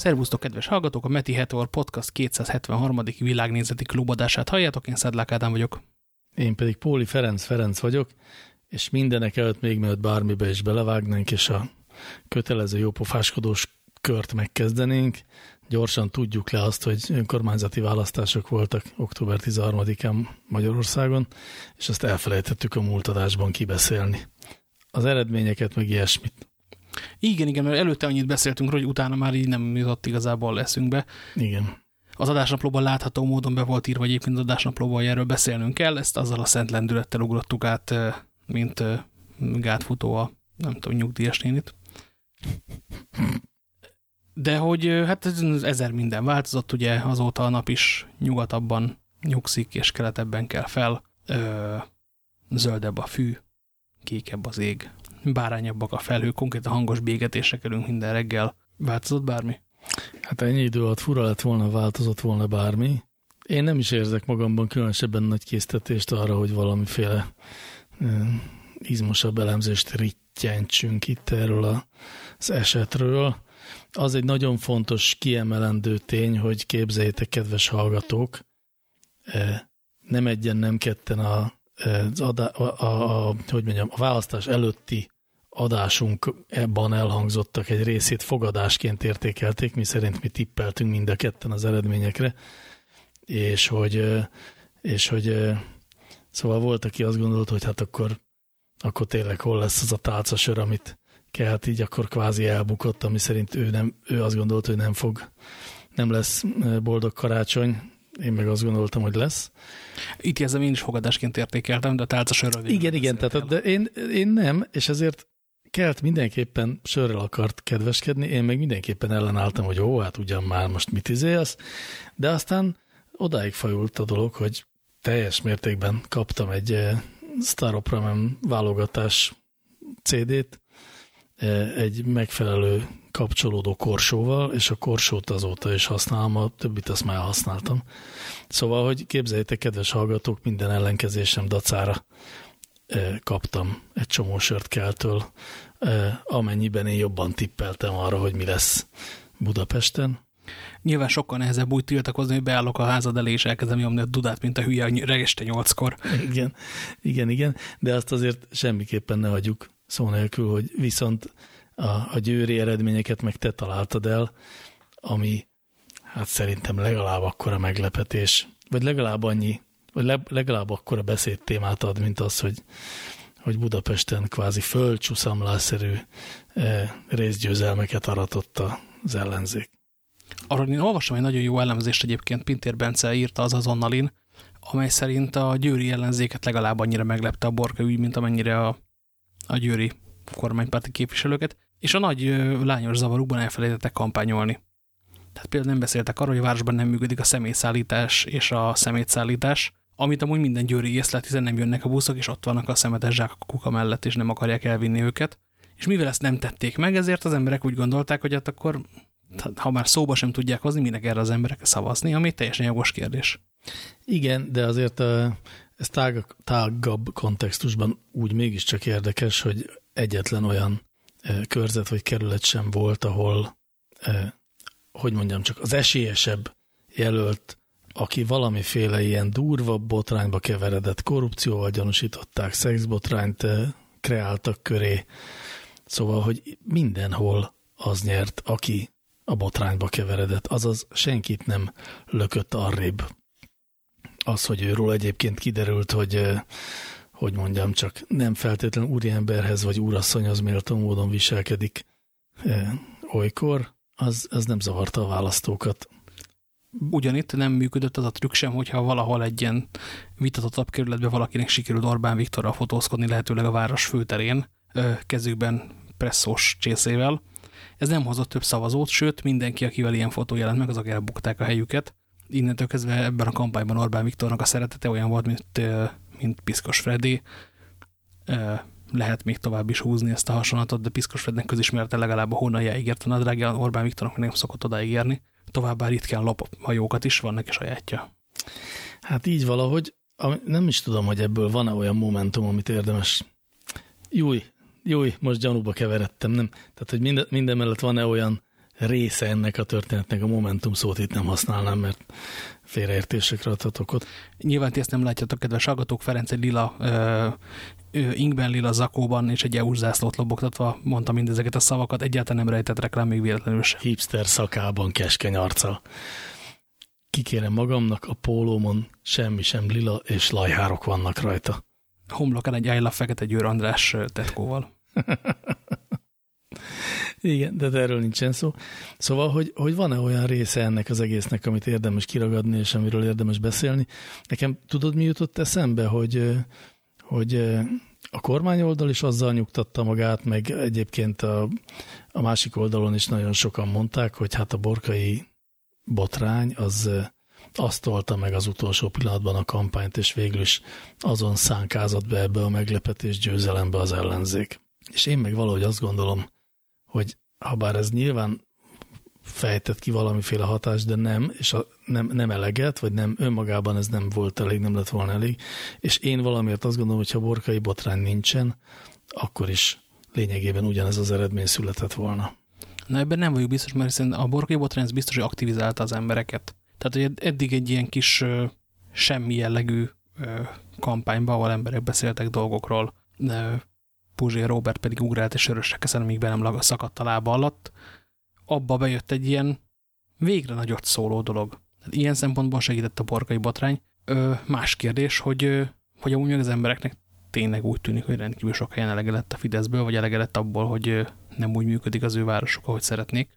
Szervusztok, kedves hallgatók! A Meti Heteor Podcast 273. világnézeti klubadását halljátok, én Szedlák Ádám vagyok. Én pedig Póli Ferenc Ferenc vagyok, és mindenek előtt még mielőtt bármibe is belevágnánk, és a kötelező jópofáskodós kört megkezdenénk, gyorsan tudjuk le azt, hogy önkormányzati választások voltak október 13-án Magyarországon, és azt elfelejtettük a múlt adásban kibeszélni. Az eredményeket meg ilyesmit. Igen, igen, mert előtte annyit beszéltünk, hogy utána már így nem jutott igazából leszünkbe. Igen. Az adásnaplóban látható módon be volt írva egyébként az adásnaplóban, hogy erről beszélnünk kell, ezt azzal a szent lendülettel ugrottuk át, mint gátfutó a, nem tudom, nyugdíjas nénit. De hogy hát ezer minden változott, ugye azóta a nap is nyugatabban nyugszik, és keletebben kell fel. Ö, zöldebb a fű, kékebb az ég, bárányabbak a felhők, konkrétan hangos bégetésre kerülünk minden reggel. Változott bármi? Hát ennyi idő alatt fura lett volna, változott volna bármi. Én nem is érzek magamban különösebben nagy késztetést arra, hogy valamiféle izmosabb elemzést rittyentsünk itt erről az esetről. Az egy nagyon fontos, kiemelendő tény, hogy képzeljétek, kedves hallgatók, nem egyen, nem ketten a az adá, a, a, a, hogy mondjam, a választás előtti adásunk ebben elhangzottak egy részét fogadásként értékelték, mi szerint mi tippeltünk mind a ketten az eredményekre, és hogy, és hogy szóval volt, aki azt gondolt, hogy hát akkor, akkor tényleg hol lesz az a tálcasör, amit kelt, így akkor kvázi elbukott, ami szerint ő, nem, ő azt gondolt, hogy nem fog, nem lesz boldog karácsony, én meg azt gondoltam, hogy lesz. Itt érzem, én is fogadásként értékeltem, de tálca sörrel Igen, igen, tehát, de én, én nem, és ezért Kelt mindenképpen sörrel akart kedveskedni, én meg mindenképpen ellenálltam, hogy ó, hát ugyan már most mit izélsz, de aztán odáig fajult a dolog, hogy teljes mértékben kaptam egy eh, Star Opera válogatás CD-t, eh, egy megfelelő kapcsolódó korsóval, és a korsót azóta is használom, a többit azt már használtam. Szóval, hogy képzeljétek, kedves hallgatók, minden ellenkezésem dacára kaptam egy csomó sört keltől, amennyiben én jobban tippeltem arra, hogy mi lesz Budapesten. Nyilván sokkal nehezebb úgy tiltakozni, hogy beállok a házad elé, és elkezdem nyomni a dudát, mint a hülye regeste nyolckor. Igen, igen, igen, de azt azért semmiképpen ne hagyjuk szó nélkül, hogy viszont a, a győri eredményeket meg te találtad el, ami hát szerintem legalább akkora meglepetés, vagy legalább annyi, vagy le, legalább akkora beszédtémát ad, mint az, hogy, hogy Budapesten kvázi földcsúszamlászerű e, részgyőzelmeket aratott az ellenzék. Arról én olvasom egy nagyon jó elemzést egyébként, Pintér Bence írta az azonnalin, amely szerint a győri ellenzéket legalább annyira meglepte a borka ügy, mint amennyire a, a győri kormánypárti képviselőket és a nagy lányos zavarukban elfelejtettek kampányolni. Tehát például nem beszéltek arról, hogy a városban nem működik a személyszállítás és a szemétszállítás, amit amúgy minden győri észlet, hiszen nem jönnek a buszok, és ott vannak a szemetes zsák a kuka mellett, és nem akarják elvinni őket. És mivel ezt nem tették meg, ezért az emberek úgy gondolták, hogy hát akkor, ha már szóba sem tudják hozni, minek erre az emberek szavazni, ami teljesen jogos kérdés. Igen, de azért ez tág, tágabb kontextusban úgy mégiscsak érdekes, hogy egyetlen olyan körzet vagy kerület sem volt, ahol, hogy mondjam, csak az esélyesebb jelölt, aki valamiféle ilyen durva botrányba keveredett, korrupcióval gyanúsították, szexbotrányt kreáltak köré, szóval, hogy mindenhol az nyert, aki a botrányba keveredett, azaz senkit nem lökött arrébb. Az, hogy őről egyébként kiderült, hogy hogy mondjam, csak nem feltétlenül úriemberhez vagy úrasszonyhoz méltó módon viselkedik e, olykor, az, az nem zavarta a választókat. Ugyanitt nem működött az a trükk sem, hogyha valahol egy ilyen vitatottabb kerületben valakinek sikerült Orbán Viktorral fotózkodni, lehetőleg a város főterén, kezükben presszós csészével. Ez nem hozott több szavazót, sőt, mindenki, akivel ilyen fotó jelent meg, azok elbukták a helyüket. Innentől kezdve ebben a kampányban Orbán Viktornak a szeretete olyan volt, mint mint Piszkos Freddy. Lehet még tovább is húzni ezt a hasonlatot, de Piszkos Frednek közismerte legalább a hónaljáig ért a nadrágja, Orbán Viktornak nem szokott odaígérni. Továbbá ritkán lop hajókat is, van neki sajátja. Hát így valahogy, nem is tudom, hogy ebből van-e olyan momentum, amit érdemes. Júj, júj, most gyanúba keveredtem, nem? Tehát, hogy minden, minden mellett van-e olyan része ennek a történetnek, a Momentum szót itt nem használnám, mert félreértésekre adhatok ott. Nyilván ti ezt nem látjátok, kedves hallgatók, Ferenc egy lila ö, ö, inkben, lila zakóban és egy EU zászlót lobogtatva mondta mindezeket a szavakat, egyáltalán nem rejtett reklám még véletlenül sem. Hipster szakában keskeny arca. Kikérem magamnak, a pólómon semmi sem lila és lajhárok vannak rajta. Homlokán egy Love Fekete Győr András tetkóval. Igen, de erről nincsen szó. Szóval, hogy, hogy van-e olyan része ennek az egésznek, amit érdemes kiragadni, és amiről érdemes beszélni. Nekem tudod, mi jutott eszembe, hogy, hogy a kormány oldal is azzal nyugtatta magát, meg egyébként a, a másik oldalon is nagyon sokan mondták, hogy hát a borkai botrány az azt tolta meg az utolsó pillanatban a kampányt, és végül is azon szánkázott be ebbe a meglepetés győzelembe az ellenzék. És én meg valahogy azt gondolom, hogy ha bár ez nyilván fejtett ki valamiféle hatást, de nem, és a, nem, nem eleget, vagy nem önmagában ez nem volt elég, nem lett volna elég, és én valamiért azt gondolom, hogy ha borkai botrány nincsen, akkor is lényegében ugyanez az eredmény született volna. Na ebben nem vagyok biztos, mert hiszen a borkai botrány biztos, hogy aktivizálta az embereket. Tehát, hogy eddig egy ilyen kis ö, semmi jellegű ö, kampányban, ahol emberek beszéltek dolgokról, Puzsé Robert pedig ugrált és örösre keszen, amíg be nem szakadt a lába alatt, abba bejött egy ilyen végre nagyot szóló dolog. Ilyen szempontból segített a borkai botrány. Ö, más kérdés, hogy, hogy amúgy az embereknek tényleg úgy tűnik, hogy rendkívül sok helyen elege a Fideszből, vagy elege abból, hogy nem úgy működik az ő városuk, ahogy szeretnék,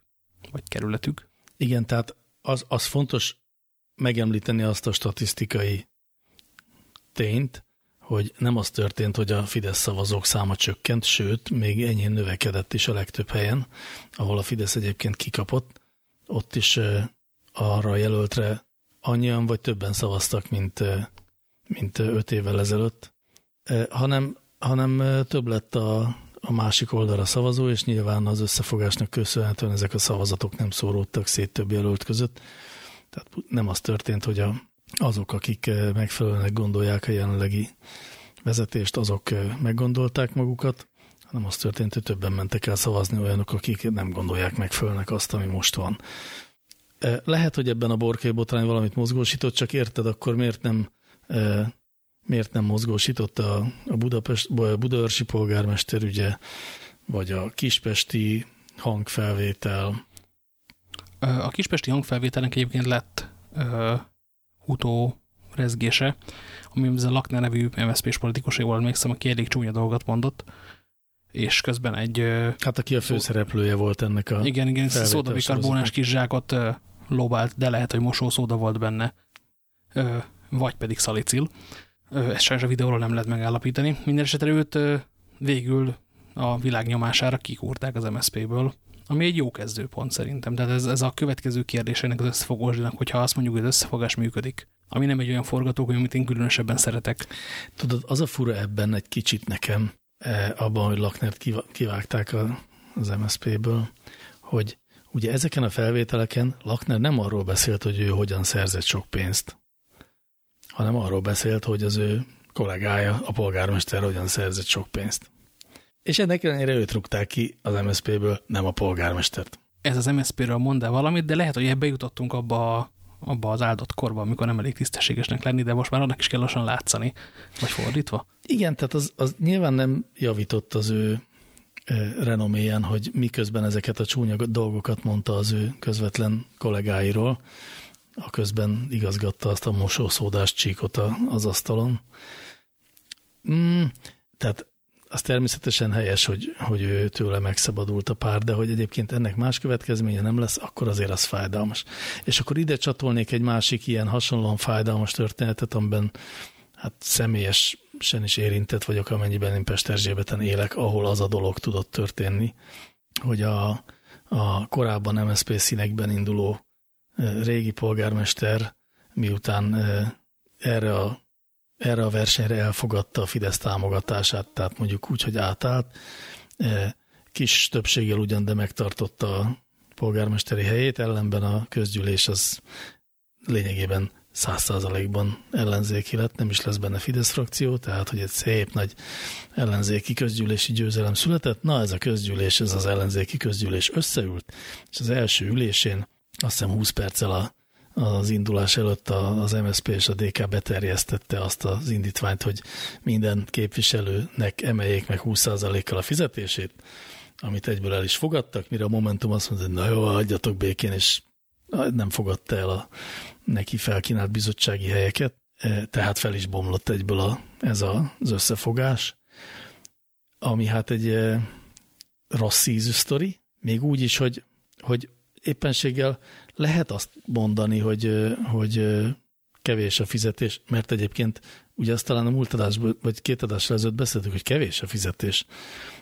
vagy kerületük. Igen, tehát az, az fontos megemlíteni azt a statisztikai tényt, hogy nem az történt, hogy a Fidesz szavazók száma csökkent, sőt, még enyhén növekedett is a legtöbb helyen, ahol a Fidesz egyébként kikapott, ott is arra a jelöltre annyian vagy többen szavaztak, mint, mint öt évvel ezelőtt, hanem, hanem több lett a, a másik oldalra szavazó, és nyilván az összefogásnak köszönhetően ezek a szavazatok nem szóródtak szét több jelölt között. Tehát nem az történt, hogy a azok, akik eh, megfelelően gondolják a jelenlegi vezetést, azok eh, meggondolták magukat, hanem az történt, hogy többen mentek el szavazni olyanok, akik nem gondolják megfelelőnek azt, ami most van. Eh, lehet, hogy ebben a borkai botrány valamit mozgósított, csak érted, akkor miért nem, miért nem mozgósított a, a Budapest, a Budaörsi polgármester ügye, vagy a kispesti hangfelvétel? A kispesti hangfelvételnek egyébként lett utó rezgése, ami ez a Lakner nevű MSZP-s politikus, jól emlékszem, aki elég csúnya dolgot mondott, és közben egy... Hát aki a főszereplője volt ennek a Igen, igen, szódabikarbónás kis zsákot lobált, de lehet, hogy mosószóda volt benne, vagy pedig szalicil. Ezt sajnos a videóról nem lehet megállapítani. Minden esetre őt végül a világ nyomására kikúrták az MSZP-ből, ami egy jó kezdőpont szerintem. Tehát ez, ez a következő kérdés ennek az összefogásnak, hogyha azt mondjuk, hogy az összefogás működik, ami nem egy olyan forgatókönyv, amit én különösebben szeretek. Tudod, az a fura ebben egy kicsit nekem, eh, abban, hogy Laknert kivágták az MSZP-ből, hogy ugye ezeken a felvételeken Lakner nem arról beszélt, hogy ő hogyan szerzett sok pénzt, hanem arról beszélt, hogy az ő kollégája, a polgármester hogyan szerzett sok pénzt. És ennek ellenére őt rúgták ki az MSZP-ből, nem a polgármestert. Ez az MSZP-ről mond valamit, de lehet, hogy ebbe jutottunk abba, abba az áldott korba, amikor nem elég tisztességesnek lenni, de most már annak is kell lassan látszani, vagy fordítva. Igen, tehát az, az nyilván nem javított az ő renoméján, hogy miközben ezeket a csúnya dolgokat mondta az ő közvetlen kollégáiról, a közben igazgatta azt a mosószódás csíkot az asztalon. Mm, tehát az természetesen helyes, hogy, hogy ő tőle megszabadult a pár, de hogy egyébként ennek más következménye nem lesz, akkor azért az fájdalmas. És akkor ide csatolnék egy másik ilyen hasonlóan fájdalmas történetet, amiben hát személyesen is érintett vagyok, amennyiben én Pesterzsébeten élek, ahol az a dolog tudott történni, hogy a, a korábban MSZP színekben induló régi polgármester miután erre a erre a versenyre elfogadta a Fidesz támogatását, tehát mondjuk úgy, hogy átállt. E, kis többséggel ugyan, de megtartotta a polgármesteri helyét, ellenben a közgyűlés az lényegében száz százalékban ellenzéki lett, nem is lesz benne Fidesz frakció, tehát hogy egy szép nagy ellenzéki közgyűlési győzelem született. Na ez a közgyűlés, ez az ellenzéki közgyűlés összeült, és az első ülésén azt hiszem 20 perccel a, az indulás előtt az MSZP és a DK beterjesztette azt az indítványt, hogy minden képviselőnek emeljék meg 20%-kal a fizetését, amit egyből el is fogadtak, mire a Momentum azt mondta, hogy na jó, adjatok békén, és nem fogadta el a neki felkínált bizottsági helyeket, e, tehát fel is bomlott egyből a, ez az összefogás, ami hát egy e, rossz ízű sztori, még úgy is, hogy, hogy éppenséggel lehet azt mondani, hogy, hogy kevés a fizetés, mert egyébként ugye azt talán a múlt adásban, vagy két adásra ezelőtt beszéltük, hogy kevés a fizetés.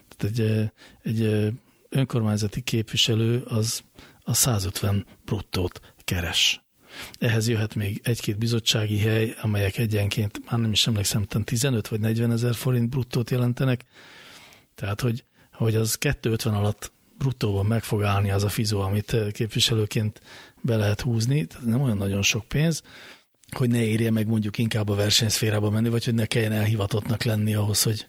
Tehát egy, egy önkormányzati képviselő az a 150 bruttót keres. Ehhez jöhet még egy-két bizottsági hely, amelyek egyenként, már nem is emlékszem, 15 vagy 40 ezer forint bruttót jelentenek. Tehát, hogy, hogy az 250 alatt bruttóban meg fog állni az a fizó, amit képviselőként be lehet húzni, tehát nem olyan nagyon sok pénz, hogy ne érje meg mondjuk inkább a versenyszférába menni, vagy hogy ne kelljen elhivatottnak lenni ahhoz, hogy,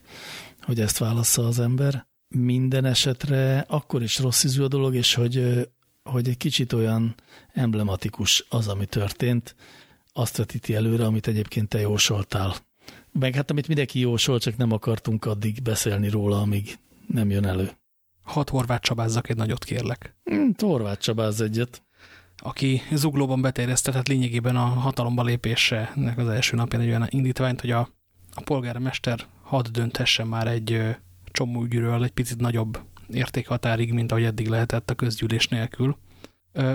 hogy ezt válassza az ember. Minden esetre akkor is rossz ízű a dolog, és hogy hogy egy kicsit olyan emblematikus az, ami történt, azt vetíti előre, amit egyébként te jósoltál. Meg hát amit mindenki jósol, csak nem akartunk addig beszélni róla, amíg nem jön elő. Hat Horváth Csabázzak egy nagyot kérlek. Hmm, Horváth Csabáz egyet. Aki zuglóban beterjesztetett lényegében a hatalomba lépésnek az első napján egy olyan indítványt, hogy a, a polgármester hadd dönthessen már egy csomó ügyről egy picit nagyobb értékhatárig, mint ahogy eddig lehetett a közgyűlés nélkül.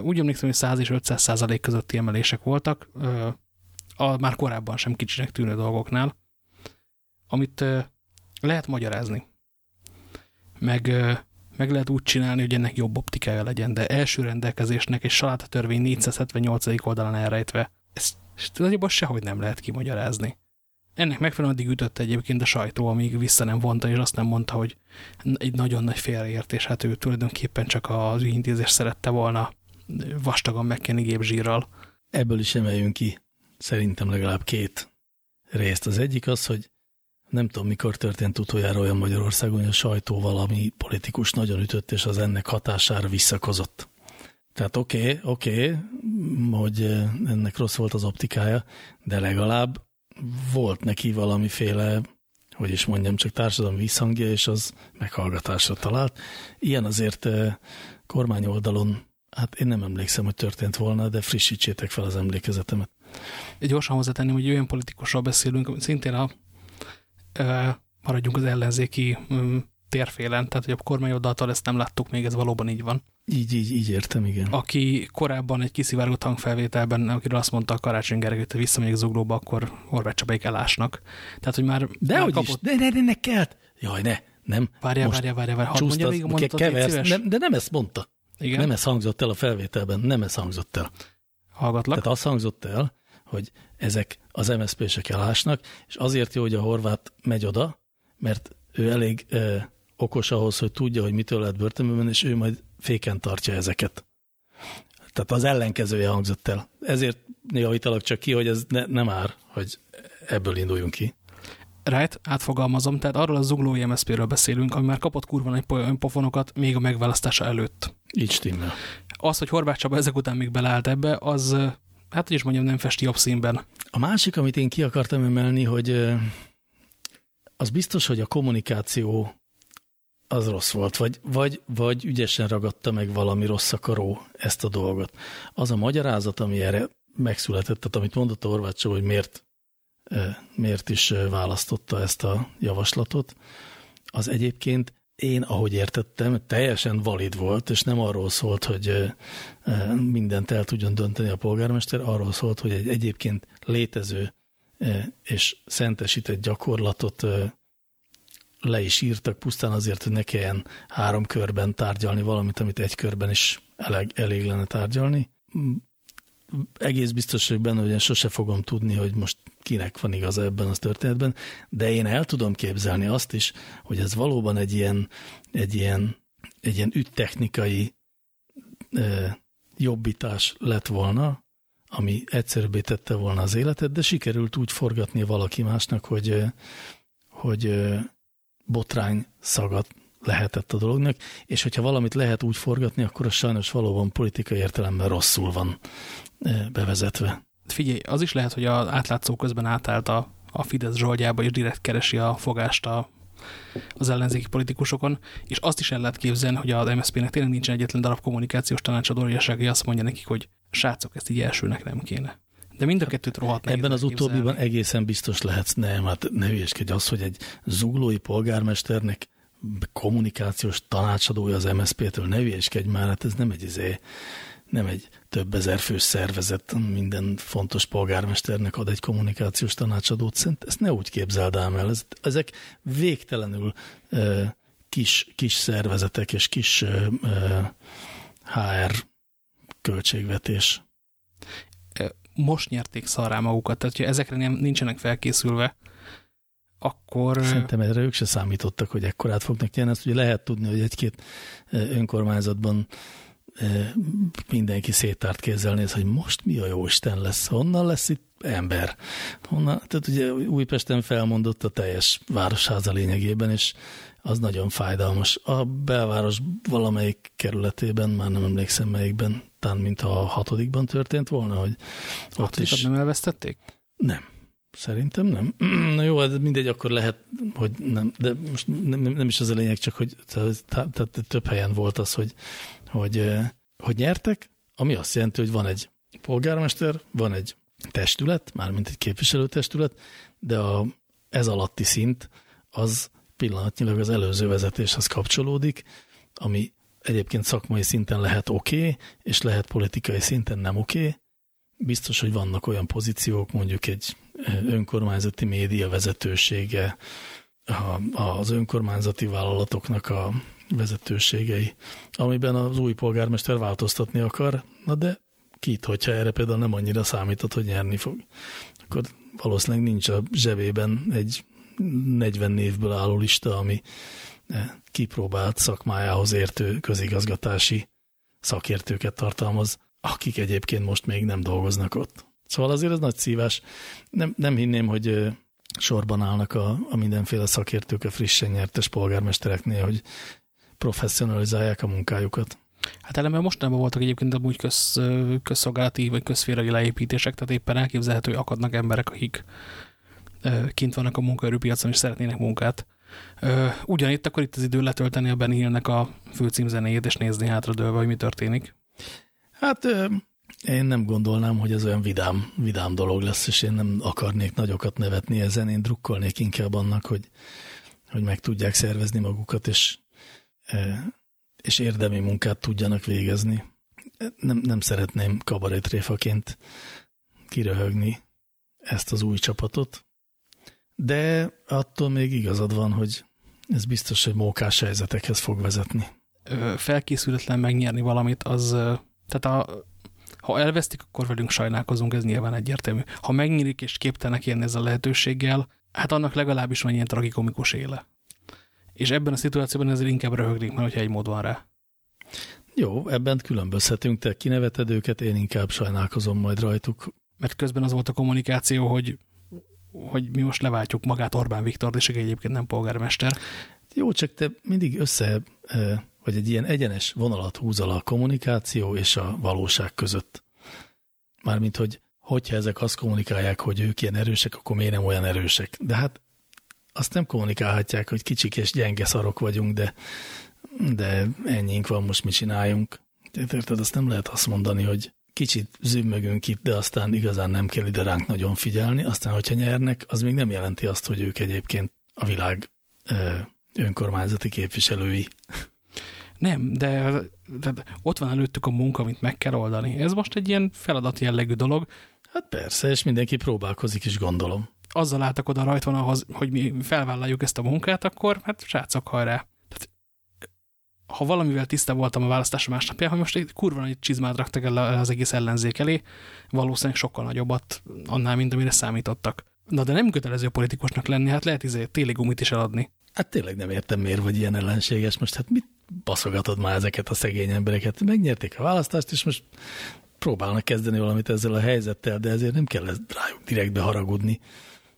Úgy emlékszem, hogy 100 és 500 százalék közötti emelések voltak, a már korábban sem kicsinek tűnő dolgoknál, amit lehet magyarázni. Meg, meg lehet úgy csinálni, hogy ennek jobb optikája legyen, de első rendelkezésnek egy salátatörvény 478. oldalán elrejtve, ezt, nagyjából sehogy nem lehet kimagyarázni. Ennek megfelelően addig ütött egyébként a sajtó, amíg vissza nem vonta, és azt nem mondta, hogy egy nagyon nagy félreértés, hát ő tulajdonképpen csak az ügyintézést szerette volna vastagon megkenni gépzsírral. Ebből is emeljünk ki szerintem legalább két részt. Az egyik az, hogy nem tudom, mikor történt utoljára olyan Magyarországon, hogy a sajtó valami politikus nagyon ütött, és az ennek hatására visszakozott. Tehát oké, okay, oké, okay, hogy ennek rossz volt az optikája, de legalább volt neki valamiféle, hogy is mondjam, csak társadalmi visszhangja, és az meghallgatásra talált. Ilyen azért eh, kormány oldalon, hát én nem emlékszem, hogy történt volna, de frissítsétek fel az emlékezetemet. Gyorsan hozzátenném, hogy olyan politikusról beszélünk, szintén a, maradjunk az ellenzéki mm, térfélen, tehát hogy a kormányoldaltól ezt nem láttuk még, ez valóban így van. Így, így, így értem, igen. Aki korábban egy kiszivárgott hangfelvételben, akiről azt mondta a Karácsony Gergely, hogy visszamegyek zuglóba, akkor Horváth Csabaik elásnak. Tehát, hogy már, de már hogy kapott... is, de ne, ne, ne kelt. Jaj, ne, nem. Várjál, várjál, várjál, várjál. Hadd mondja még a mondatot, keversz, nem, De nem ezt mondta. Igen? Nem ez hangzott el a felvételben, nem ez hangzott el. Hallgatlak. Tehát az hangzott el, hogy ezek az MSZP-sek elásnak, és azért jó, hogy a horvát megy oda, mert ő elég eh, okos ahhoz, hogy tudja, hogy mitől lehet börtönben, és ő majd féken tartja ezeket. Tehát az ellenkezője hangzott el. Ezért javítalak csak ki, hogy ez ne, nem ár, hogy ebből induljunk ki. Right, átfogalmazom, tehát arról a zuglói MSZP-ről beszélünk, ami már kapott kurva nagy önpofonokat még a megválasztása előtt. Így stimmel. Az, hogy Horváth Csaba ezek után még beleállt ebbe, az, hát hogy is mondjam, nem festi jobb színben. A másik, amit én ki akartam emelni, hogy az biztos, hogy a kommunikáció az rossz volt, vagy, vagy, vagy ügyesen ragadta meg valami rossz akaró ezt a dolgot. Az a magyarázat, ami erre megszületett, tehát amit mondott a Horváth hogy miért, miért is választotta ezt a javaslatot, az egyébként én, ahogy értettem, teljesen valid volt, és nem arról szólt, hogy mindent el tudjon dönteni a polgármester, arról szólt, hogy egy egyébként létező és szentesített gyakorlatot le is írtak pusztán azért, hogy ne kelljen három körben tárgyalni valamit, amit egy körben is elég, elég lenne tárgyalni. Egész biztos hogy benne, hogy én sose fogom tudni, hogy most kinek van igaza ebben az történetben, de én el tudom képzelni azt is, hogy ez valóban egy ilyen, egy ilyen, egy ilyen üttechnikai e, jobbítás lett volna, ami egyszerűbbé tette volna az életet, de sikerült úgy forgatni valaki másnak, hogy, hogy botrány szagat lehetett a dolognak, és hogyha valamit lehet úgy forgatni, akkor az sajnos valóban politikai értelemben rosszul van bevezetve. Figyelj, az is lehet, hogy az átlátszó közben átállt a, a Fidesz zsoldjába, és direkt keresi a fogást a, az ellenzéki politikusokon, és azt is el lehet képzelni, hogy az MSZP-nek tényleg nincsen egyetlen darab kommunikációs tanácsadója, aki azt mondja nekik, hogy srácok, ezt így elsőnek nem kéne. De mind a kettőt rohadt Ebben az utóbbiban egészen biztos lehetsz. Nem, hát ne hülyeskedj az, hogy egy zuglói polgármesternek kommunikációs tanácsadója az MSZP-től, ne hülyeskedj már, hát ez nem egy, izé, nem egy több ezer fős szervezet, minden fontos polgármesternek ad egy kommunikációs tanácsadót. Szerint ezt ne úgy képzeld ám el. Ez, ezek végtelenül e, kis, kis szervezetek és kis e, HR költségvetés. Most nyerték szarrá magukat, tehát ezekre nem, nincsenek felkészülve, akkor... Szerintem erre ők se számítottak, hogy ekkorát fognak nyerni. Ezt ugye lehet tudni, hogy egy-két önkormányzatban mindenki széttárt kézzel néz, hogy most mi a jó Isten lesz, honnan lesz itt ember. Honnan, tehát ugye Újpesten felmondott a teljes városháza lényegében, és az nagyon fájdalmas. A belváros valamelyik kerületében, már nem emlékszem melyikben, talán mint a hatodikban történt volna, hogy ott is... nem elvesztették? Nem. Szerintem nem. Na jó, ez hát mindegy, akkor lehet, hogy nem, de most nem, nem is az a lényeg, csak hogy tehát több helyen volt az, hogy, hogy, hogy nyertek, ami azt jelenti, hogy van egy polgármester, van egy testület, mármint egy képviselőtestület, de a, ez alatti szint az pillanatnyilag az előző vezetéshez kapcsolódik, ami egyébként szakmai szinten lehet oké, okay, és lehet politikai szinten nem oké. Okay. Biztos, hogy vannak olyan pozíciók, mondjuk egy önkormányzati média vezetősége, az önkormányzati vállalatoknak a vezetőségei, amiben az új polgármester változtatni akar, na de kit, hogyha erre például nem annyira számított, hogy nyerni fog, akkor valószínűleg nincs a zsebében egy 40 névből álló lista, ami eh, kipróbált szakmájához értő közigazgatási szakértőket tartalmaz, akik egyébként most még nem dolgoznak ott. Szóval azért ez nagy szívás. Nem, nem hinném, hogy sorban állnak a, a mindenféle szakértők a frissen nyertes polgármestereknél, hogy professzionalizálják a munkájukat. Hát ellenben mostanában voltak egyébként amúgy köz, közszolgálati vagy közféragi leépítések, tehát éppen elképzelhető, hogy akadnak emberek, akik kint vannak a munkaerőpiacon és szeretnének munkát. Ugyanitt akkor itt az idő letölteni a Benny Hillnek a főcímzenéjét és nézni hátradőlve, hogy mi történik. Hát én nem gondolnám, hogy ez olyan vidám, vidám dolog lesz, és én nem akarnék nagyokat nevetni ezen, én drukkolnék inkább annak, hogy, hogy meg tudják szervezni magukat, és és érdemi munkát tudjanak végezni. Nem, nem szeretném kabarétréfaként kiröhögni ezt az új csapatot, de attól még igazad van, hogy ez biztos, hogy mókás helyzetekhez fog vezetni. Felkészületlen megnyerni valamit, az, tehát a, ha elvesztik, akkor velünk sajnálkozunk, ez nyilván egyértelmű. Ha megnyílik és képtelnek érni ezzel a lehetőséggel, hát annak legalábbis van ilyen tragikomikus éle. És ebben a szituációban ezért inkább röhögnék, mert hogyha egy mód van rá. Jó, ebben különbözhetünk, te kineveted őket, én inkább sajnálkozom majd rajtuk. Mert közben az volt a kommunikáció, hogy, hogy mi most leváltjuk magát Orbán Viktor, és egyébként nem polgármester. Jó, csak te mindig össze, vagy egy ilyen egyenes vonalat húzol a kommunikáció és a valóság között. Mármint, hogy hogyha ezek azt kommunikálják, hogy ők ilyen erősek, akkor miért nem olyan erősek. De hát azt nem kommunikálhatják, hogy kicsik és gyenge szarok vagyunk, de, de ennyink van, most mit csináljunk. Érted, azt nem lehet azt mondani, hogy kicsit zümmögünk itt, de aztán igazán nem kell ide ránk nagyon figyelni. Aztán, hogyha nyernek, az még nem jelenti azt, hogy ők egyébként a világ ö, önkormányzati képviselői. Nem, de, de ott van előttük a munka, amit meg kell oldani. Ez most egy ilyen feladat jellegű dolog. Hát persze, és mindenki próbálkozik is, gondolom azzal álltak oda rajtvonalhoz, hogy mi felvállaljuk ezt a munkát, akkor hát srácok, hajrá. Tehát, ha valamivel tiszta voltam a választása másnapján, hogy most egy kurva nagy csizmát raktak el az egész ellenzék elé, valószínűleg sokkal nagyobbat annál, mint amire számítottak. Na de nem kötelező politikusnak lenni, hát lehet izé téli gumit is eladni. Hát tényleg nem értem, miért vagy ilyen ellenséges. Most hát mit baszogatod már ezeket a szegény embereket? Megnyerték a választást, és most próbálnak kezdeni valamit ezzel a helyzettel, de ezért nem kell rájuk direktbe haragudni.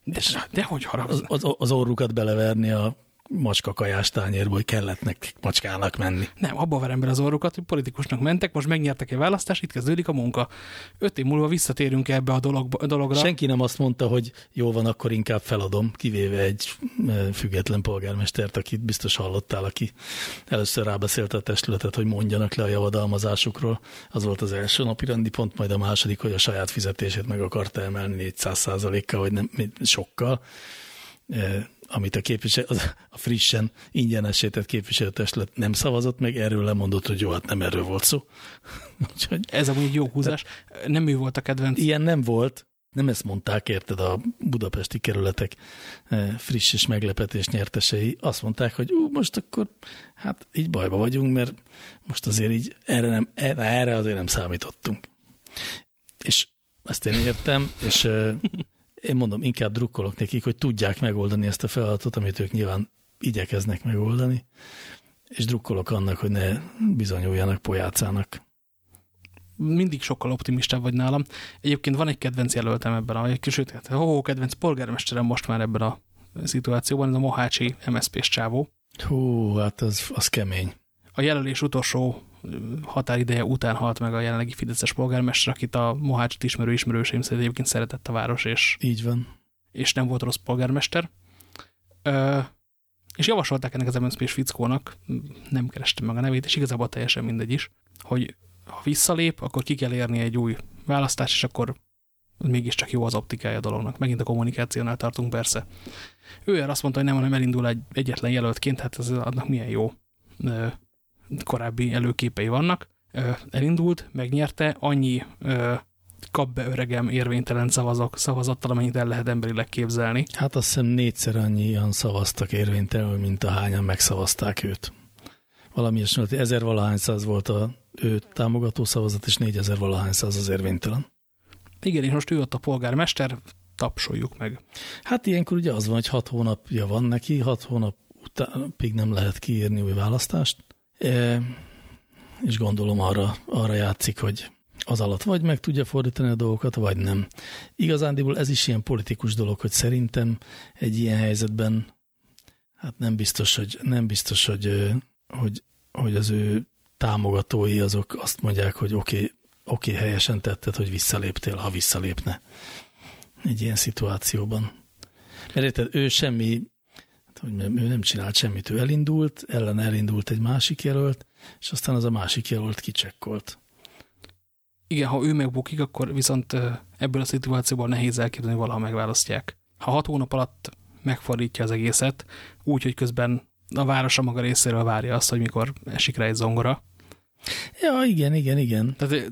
De, de hogy haragudni? Az, az, az orrukat beleverni a macska kajás tányérból, hogy kellett nekik macskának menni. Nem, abba verem bele az orrukat, hogy politikusnak mentek, most megnyertek egy választást, itt kezdődik a munka. Öt év múlva visszatérünk ebbe a, dolog, a dologra. Senki nem azt mondta, hogy jó van, akkor inkább feladom, kivéve egy e, független polgármestert, akit biztos hallottál, aki először rábeszélte a testületet, hogy mondjanak le a javadalmazásukról. Az volt az első napi rendi pont, majd a második, hogy a saját fizetését meg akarta emelni 400 kal vagy nem, sokkal e, amit a, képvisel, az a frissen ingyenesített képviselőtestület nem szavazott meg, erről lemondott, hogy jó, hát nem erről volt szó. Úgyhogy, Ez amúgy jó húzás. Nem ő volt a kedvenc. Ilyen nem volt. Nem ezt mondták, érted, a budapesti kerületek eh, friss és meglepetés nyertesei. Azt mondták, hogy ú, most akkor hát így bajba vagyunk, mert most azért így erre, nem, erre, erre azért nem számítottunk. És ezt én értem, és eh, én mondom, inkább drukkolok nekik, hogy tudják megoldani ezt a feladatot, amit ők nyilván igyekeznek megoldani, és drukkolok annak, hogy ne bizonyuljanak pojácának. Mindig sokkal optimistább vagy nálam. Egyébként van egy kedvenc jelöltem ebben a, sőt, hát, ó, kedvenc polgármesterem most már ebben a szituációban, ez a Mohácsi MSZP-s csávó. Hú, hát az, az kemény. A jelölés utolsó határideje után halt meg a jelenlegi Fideszes polgármester, akit a Mohácsot ismerő ismerőseim szerint egyébként szeretett a város, és, Így van. és nem volt rossz polgármester. Ö, és javasolták ennek az MSZP-s fickónak, nem kerestem meg a nevét, és igazából teljesen mindegy is, hogy ha visszalép, akkor ki kell érni egy új választás, és akkor mégiscsak jó az optikája a dolognak. Megint a kommunikációnál tartunk persze. Ő erre azt mondta, hogy nem, hanem elindul egy egyetlen jelöltként, hát ez annak milyen jó korábbi előképei vannak. Elindult, megnyerte, annyi kap be öregem érvénytelen szavazok, szavazattal, amennyit el lehet emberileg képzelni. Hát azt hiszem négyszer annyian szavaztak érvénytelenül, mint a hányan megszavazták őt. Valami ilyesmi, ezer valahány száz volt a ő támogató szavazat, és négyezer valahány száz az érvénytelen. Igen, és most ő ott a polgármester, tapsoljuk meg. Hát ilyenkor ugye az van, hogy hat hónapja van neki, hat hónap utánpig nem lehet kiírni új választást, és gondolom arra, arra játszik, hogy az alatt vagy meg tudja fordítani a dolgokat, vagy nem. Igazándiból ez is ilyen politikus dolog, hogy szerintem egy ilyen helyzetben hát nem biztos, hogy, nem biztos, hogy, hogy, hogy az ő támogatói azok azt mondják, hogy oké, okay, oké, okay, helyesen tetted, hogy visszaléptél, ha visszalépne egy ilyen szituációban. Mert érted, ő semmi hogy ő nem csinált semmit, ő elindult, ellen elindult egy másik jelölt, és aztán az a másik jelölt kicsekkolt. Igen, ha ő megbukik, akkor viszont ebből a szituációból nehéz elképzelni, hogy valaha megválasztják. Ha hat hónap alatt megfordítja az egészet, úgy, hogy közben a városa maga részéről várja azt, hogy mikor esik rá egy zongora. Ja, igen, igen, igen. Tehát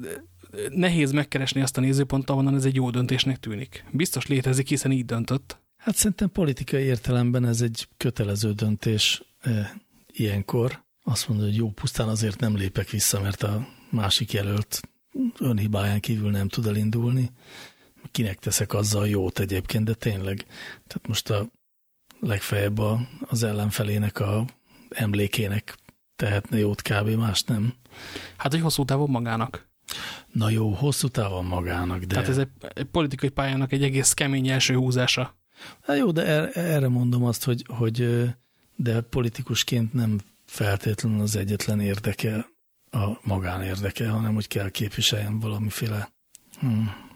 nehéz megkeresni azt a nézőpontot, ahonnan ez egy jó döntésnek tűnik. Biztos létezik, hiszen így döntött. Hát szerintem politikai értelemben ez egy kötelező döntés e, ilyenkor. Azt mondod, hogy jó, pusztán azért nem lépek vissza, mert a másik jelölt önhibáján kívül nem tud elindulni. Kinek teszek azzal jót egyébként, de tényleg. Tehát most a legfeljebb a, az ellenfelének a emlékének tehetne jót kb. más nem. Hát, hogy hosszú távon magának. Na jó, hosszú távon magának, de... Tehát ez egy, egy politikai pályának egy egész kemény első húzása. Hát jó, de er, erre mondom azt, hogy, hogy de politikusként nem feltétlenül az egyetlen érdeke a magánérdeke, hanem hogy kell képviseljen valamiféle hmm,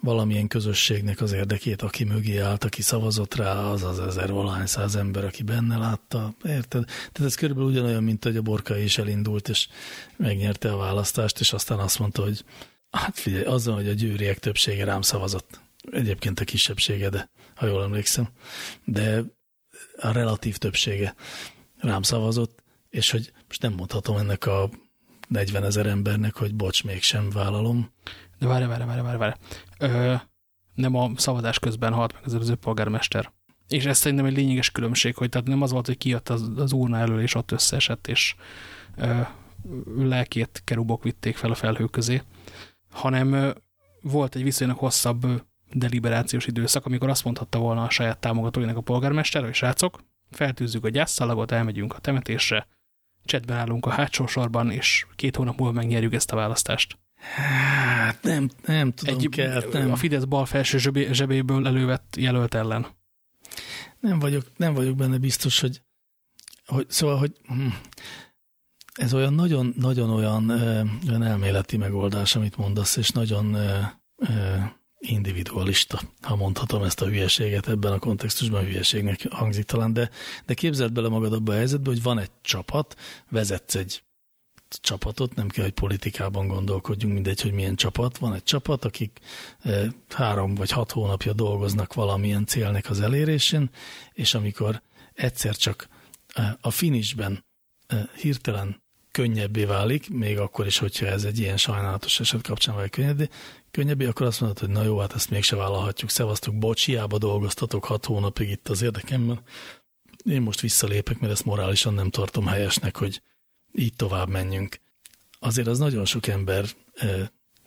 valamilyen közösségnek az érdekét, aki mögé állt, aki szavazott rá, az az ezer valahány száz ember, aki benne látta, érted? Tehát ez körülbelül ugyanolyan, mint hogy a Borka is elindult, és megnyerte a választást, és aztán azt mondta, hogy hát figyelj, azzal, hogy a győriek többsége rám szavazott. Egyébként a kisebbsége, de ha jól emlékszem, de a relatív többsége rám szavazott, és hogy most nem mondhatom ennek a 40 ezer embernek, hogy bocs, mégsem vállalom. De várj, várj, várj, várj, várj. Ö, nem a szavazás közben halt meg az előző polgármester. És ez szerintem egy lényeges különbség, hogy tehát nem az volt, hogy kijött az, az urna elől, és ott összeesett, és ö, lelkét kerubok vitték fel a felhő közé, hanem ö, volt egy viszonylag hosszabb deliberációs időszak, amikor azt mondhatta volna a saját támogatóinak a polgármester, hogy srácok, feltűzzük a gyászszalagot, elmegyünk a temetésre, csetben állunk a hátsó sorban, és két hónap múlva megnyerjük ezt a választást. Hát nem, nem tudom, Egy, kell, nem. A Fidesz bal felső zsebé, zsebéből elővett jelölt ellen. Nem vagyok, nem vagyok benne biztos, hogy, hogy szóval, hogy hm, ez olyan nagyon, nagyon olyan, olyan elméleti megoldás, amit mondasz, és nagyon individualista, ha mondhatom ezt a hülyeséget ebben a kontextusban, hülyeségnek hangzik talán, de, de képzeld bele magad abba a helyzetbe, hogy van egy csapat, vezetsz egy csapatot, nem kell, hogy politikában gondolkodjunk, mindegy, hogy milyen csapat. Van egy csapat, akik három vagy hat hónapja dolgoznak valamilyen célnek az elérésén, és amikor egyszer csak a finishben hirtelen könnyebbé válik, még akkor is, hogyha ez egy ilyen sajnálatos eset kapcsán válik könnyebbé, könnyebbé, akkor azt mondod, hogy na jó, hát ezt mégse vállalhatjuk, szevasztok, bocs, hiába dolgoztatok hat hónapig itt az érdekemben. Én most visszalépek, mert ezt morálisan nem tartom helyesnek, hogy így tovább menjünk. Azért az nagyon sok ember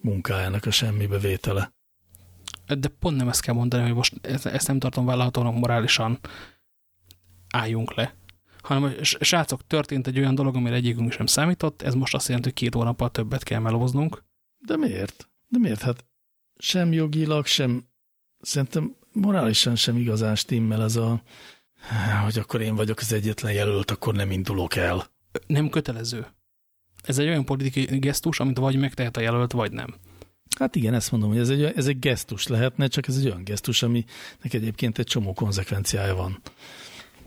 munkájának a semmibe vétele. De pont nem ezt kell mondani, hogy most ezt nem tartom vállalhatónak morálisan álljunk le hanem hogy srácok, történt egy olyan dolog, amire egyikünk sem számított, ez most azt jelenti, hogy két hónappal többet kell melóznunk. De miért? De miért? Hát sem jogilag, sem szerintem morálisan sem igazán stimmel ez a, hogy akkor én vagyok az egyetlen jelölt, akkor nem indulok el. Nem kötelező. Ez egy olyan politikai gesztus, amit vagy megtehet a jelölt, vagy nem. Hát igen, ezt mondom, hogy ez egy, ez egy gesztus lehetne, csak ez egy olyan gesztus, aminek egyébként egy csomó konzekvenciája van.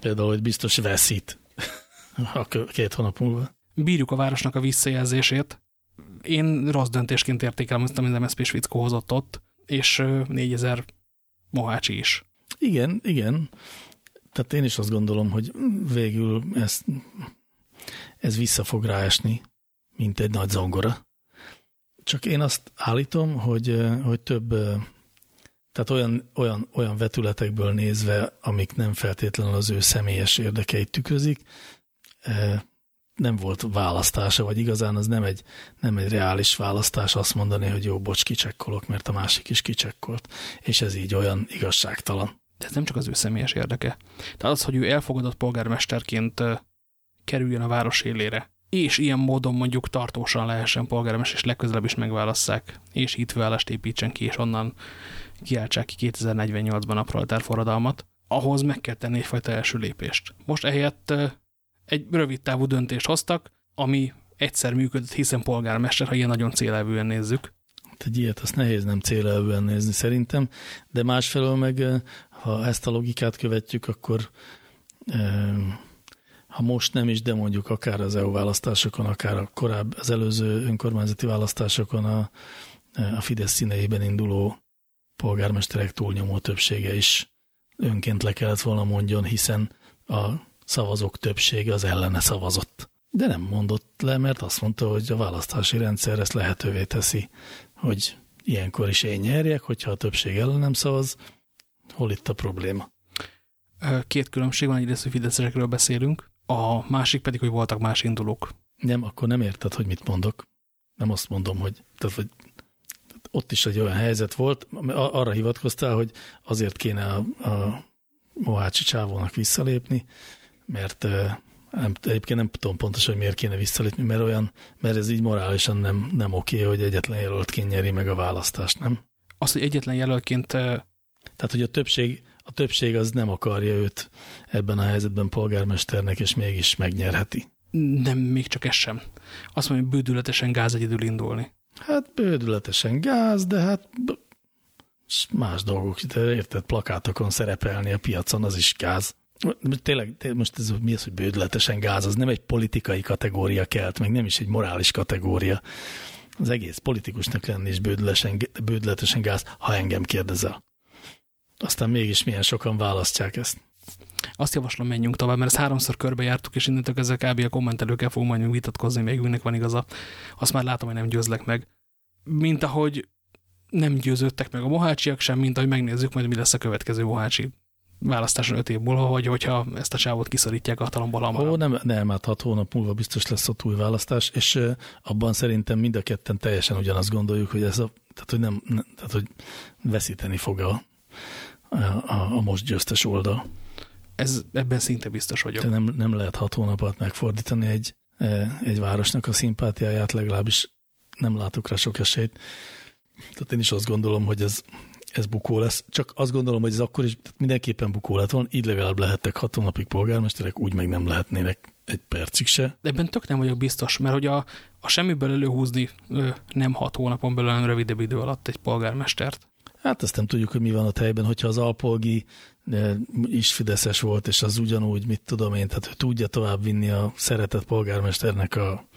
Például, hogy biztos veszít a két hónap múlva. Bírjuk a városnak a visszajelzését. Én rossz döntésként értékelem azt, amit MSZP Svickó hozott ott, és 4000 Mohácsi is. Igen, igen. Tehát én is azt gondolom, hogy végül ez, ez vissza fog ráesni, mint egy nagy zongora. Csak én azt állítom, hogy, hogy több tehát olyan, olyan, olyan vetületekből nézve, amik nem feltétlenül az ő személyes érdekeit tükrözik, nem volt választása, vagy igazán az nem egy, nem egy reális választás azt mondani, hogy jó, bocs, kicsekkolok, mert a másik is kicsekkolt, és ez így olyan igazságtalan. De ez nem csak az ő személyes érdeke. Tehát az, hogy ő elfogadott polgármesterként kerüljön a város élére, és ilyen módon mondjuk tartósan lehessen polgármester, és legközelebb is megválasszák, és hitvállást építsen ki, és onnan kiáltsák ki 2048-ban a proletár forradalmat, ahhoz meg kell tenni egyfajta első lépést. Most ehelyett egy rövid távú döntést hoztak, ami egyszer működött, hiszen polgármester, ha ilyen nagyon célelvűen nézzük. Hát egy ilyet azt nehéz nem célelvűen nézni szerintem, de másfelől meg, ha ezt a logikát követjük, akkor ha most nem is, de mondjuk akár az EU választásokon, akár a korábbi, az előző önkormányzati választásokon a, a Fidesz színeiben induló polgármesterek túlnyomó többsége is önként le kellett volna mondjon, hiszen a szavazók többsége az ellene szavazott. De nem mondott le, mert azt mondta, hogy a választási rendszer ezt lehetővé teszi, hogy ilyenkor is én nyerjek, hogyha a többség ellen nem szavaz. Hol itt a probléma? Két különbség van, egyrészt, hogy fideszesekről beszélünk, a másik pedig, hogy voltak más indulók. Nem, akkor nem érted, hogy mit mondok. Nem azt mondom, hogy, tehát, hogy ott is egy olyan helyzet volt, arra hivatkoztál, hogy azért kéne a, a Mohácsi csávónak visszalépni, mert nem, egyébként nem tudom pontosan, hogy miért kéne visszalépni, mert olyan, mert ez így morálisan nem, nem oké, hogy egyetlen jelöltként nyeri meg a választást, nem? Az, hogy egyetlen jelöltként... Tehát, hogy a többség, a többség az nem akarja őt ebben a helyzetben polgármesternek, és mégis megnyerheti. Nem, még csak ez sem. Azt mondja, hogy bődületesen gáz egyedül indulni. Hát bődületesen gáz, de hát más dolgok, de érted, plakátokon szerepelni a piacon, az is gáz. Tényleg, most ez mi az, hogy bődületesen gáz, az nem egy politikai kategória kelt, meg nem is egy morális kategória. Az egész politikusnak lenni is bődületesen, bődületesen gáz, ha engem kérdezel. Aztán mégis milyen sokan választják ezt. Azt javaslom, menjünk tovább, mert ezt háromszor körbejártuk, és innentől ezzel kb. a kommentelőkkel fogunk majd vitatkozni, őnek van igaza. Azt már látom, hogy nem győzlek meg. Mint ahogy nem győződtek meg a mohácsiak sem, mint ahogy megnézzük majd, mi lesz a következő mohácsi választáson öt év múlva, vagy hogyha ezt a csávot kiszorítják a hatalomból hamarabb. Ó, nem, nem, hát hat hónap múlva biztos lesz ott új választás, és abban szerintem mind a ketten teljesen ugyanazt gondoljuk, hogy ez a, tehát, hogy nem tehát, hogy veszíteni fog a, a, a most győztes oldal. Ez, ebben szinte biztos vagyok. De nem, nem lehet hat hónapot megfordítani egy, egy városnak a szimpátiáját, legalábbis nem látok rá sok esélyt. Tehát én is azt gondolom, hogy ez, ez bukó lesz. Csak azt gondolom, hogy ez akkor is mindenképpen bukó lett volna, így legalább lehettek hat hónapig polgármesterek, úgy meg nem lehetnének egy percig se. De ebben tök nem vagyok biztos, mert hogy a, a semmiből előhúzni nem hat hónapon belül, hanem rövidebb idő alatt egy polgármestert. Hát ezt nem tudjuk, hogy mi van a tejben, hogyha az Alpolgi is Fideszes volt, és az ugyanúgy, mit tudom én, tehát hogy tudja tovább vinni a szeretett polgármesternek a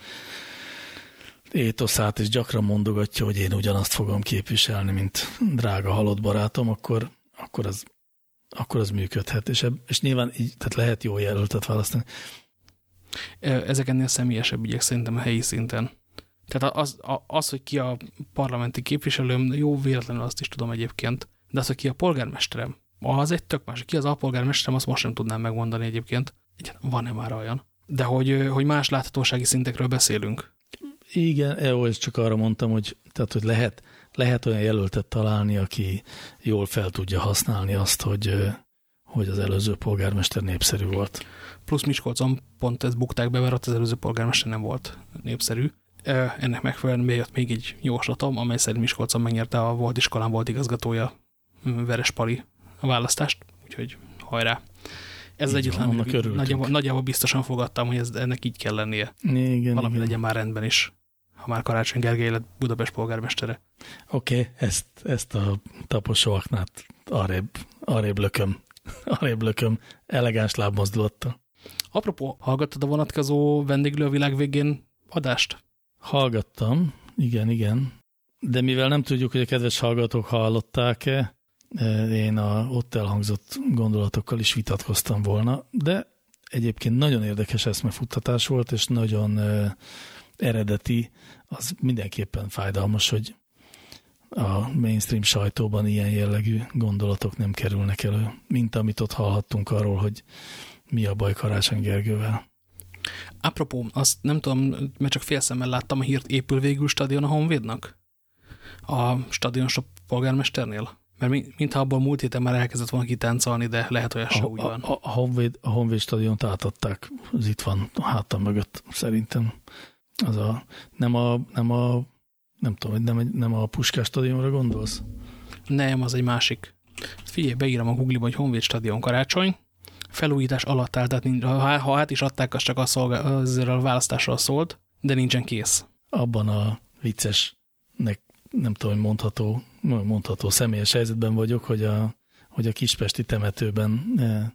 étoszát, és gyakran mondogatja, hogy én ugyanazt fogom képviselni, mint drága halott barátom, akkor, akkor, az, akkor az működhet. És, eb, és nyilván így, tehát lehet jó jelöltet választani. Ezek ennél személyesebb ügyek szerintem a helyi szinten. Tehát az, az, hogy ki a parlamenti képviselőm, jó véletlenül azt is tudom egyébként, de az, hogy ki a polgármesterem, az egy tök más. Ki az alpolgármesterem, azt most nem tudnám megmondani egyébként. Van-e már olyan? De hogy, hogy más láthatósági szintekről beszélünk. Igen, jó, ezt csak arra mondtam, hogy, tehát, hogy lehet, lehet olyan jelöltet találni, aki jól fel tudja használni azt, hogy, hogy az előző polgármester népszerű volt. Plusz Miskolcon pont ezt bukták be, mert az előző polgármester nem volt népszerű. Ennek megfelelően bejött még egy jóslatom, amely szerint Miskolcon megnyerte a volt iskolán volt igazgatója Veres Pali a választást, úgyhogy hajrá. Ez egyetlen nagyjából, nagyjából biztosan fogadtam, hogy ez, ennek így kell lennie. Igen, Valami igen. legyen már rendben is, ha már Karácsony Gergely lett Budapest polgármestere. Oké, okay, ezt, ezt a taposóaknát arrébb, arrébb lököm. Arrébb lököm elegáns lábmozdulattal. Apropó, hallgattad a vonatkozó vendéglő a világ végén adást? Hallgattam, igen, igen. De mivel nem tudjuk, hogy a kedves hallgatók hallották-e, én a ott elhangzott gondolatokkal is vitatkoztam volna, de egyébként nagyon érdekes eszmefuttatás volt, és nagyon eredeti, az mindenképpen fájdalmas, hogy a mainstream sajtóban ilyen jellegű gondolatok nem kerülnek elő, mint amit ott hallhattunk arról, hogy mi a baj Karácsony Gergővel. Apropó, azt nem tudom, mert csak félszemmel láttam a hírt, épül végül stadion a Honvédnak? A stadionos polgármesternél? Mert mintha abból múlt héten már elkezdett volna kitáncolni, de lehet, hogy ez se úgy van. A, a, Honvéd, a Honvéd stadiont átadták, az itt van a hátam mögött szerintem. Az a, nem a, nem a, nem tudom, nem, nem a Puskás stadionra gondolsz? Nem, az egy másik. Figyelj, beírom a Google-ba, hogy Honvéd stadion karácsony, felújítás alatt áll, tehát ha, ha át is adták, az csak a, szolgál, a választásról szólt, de nincsen kész. Abban a viccesnek nem tudom, hogy mondható, mondható személyes helyzetben vagyok, hogy a, hogy a kispesti temetőben e,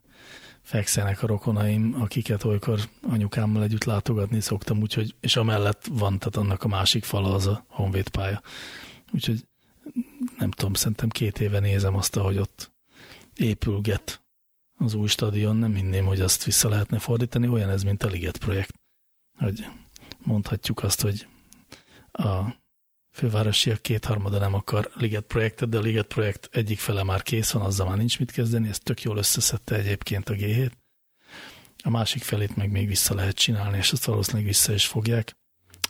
fekszenek a rokonaim, akiket olykor anyukámmal együtt látogatni szoktam, úgyhogy, és amellett van, tehát annak a másik fala az a honvédpálya. Úgyhogy nem tudom, szerintem két éve nézem azt, hogy ott épülget az új stadion, nem inném, hogy azt vissza lehetne fordítani, olyan ez, mint a Liget projekt. Hogy mondhatjuk azt, hogy a fővárosiak kétharmada nem akar Liget projektet, de a Liget projekt egyik fele már kész van, azzal már nincs mit kezdeni, ezt tök jól összeszedte egyébként a G7. A másik felét meg még vissza lehet csinálni, és azt valószínűleg vissza is fogják.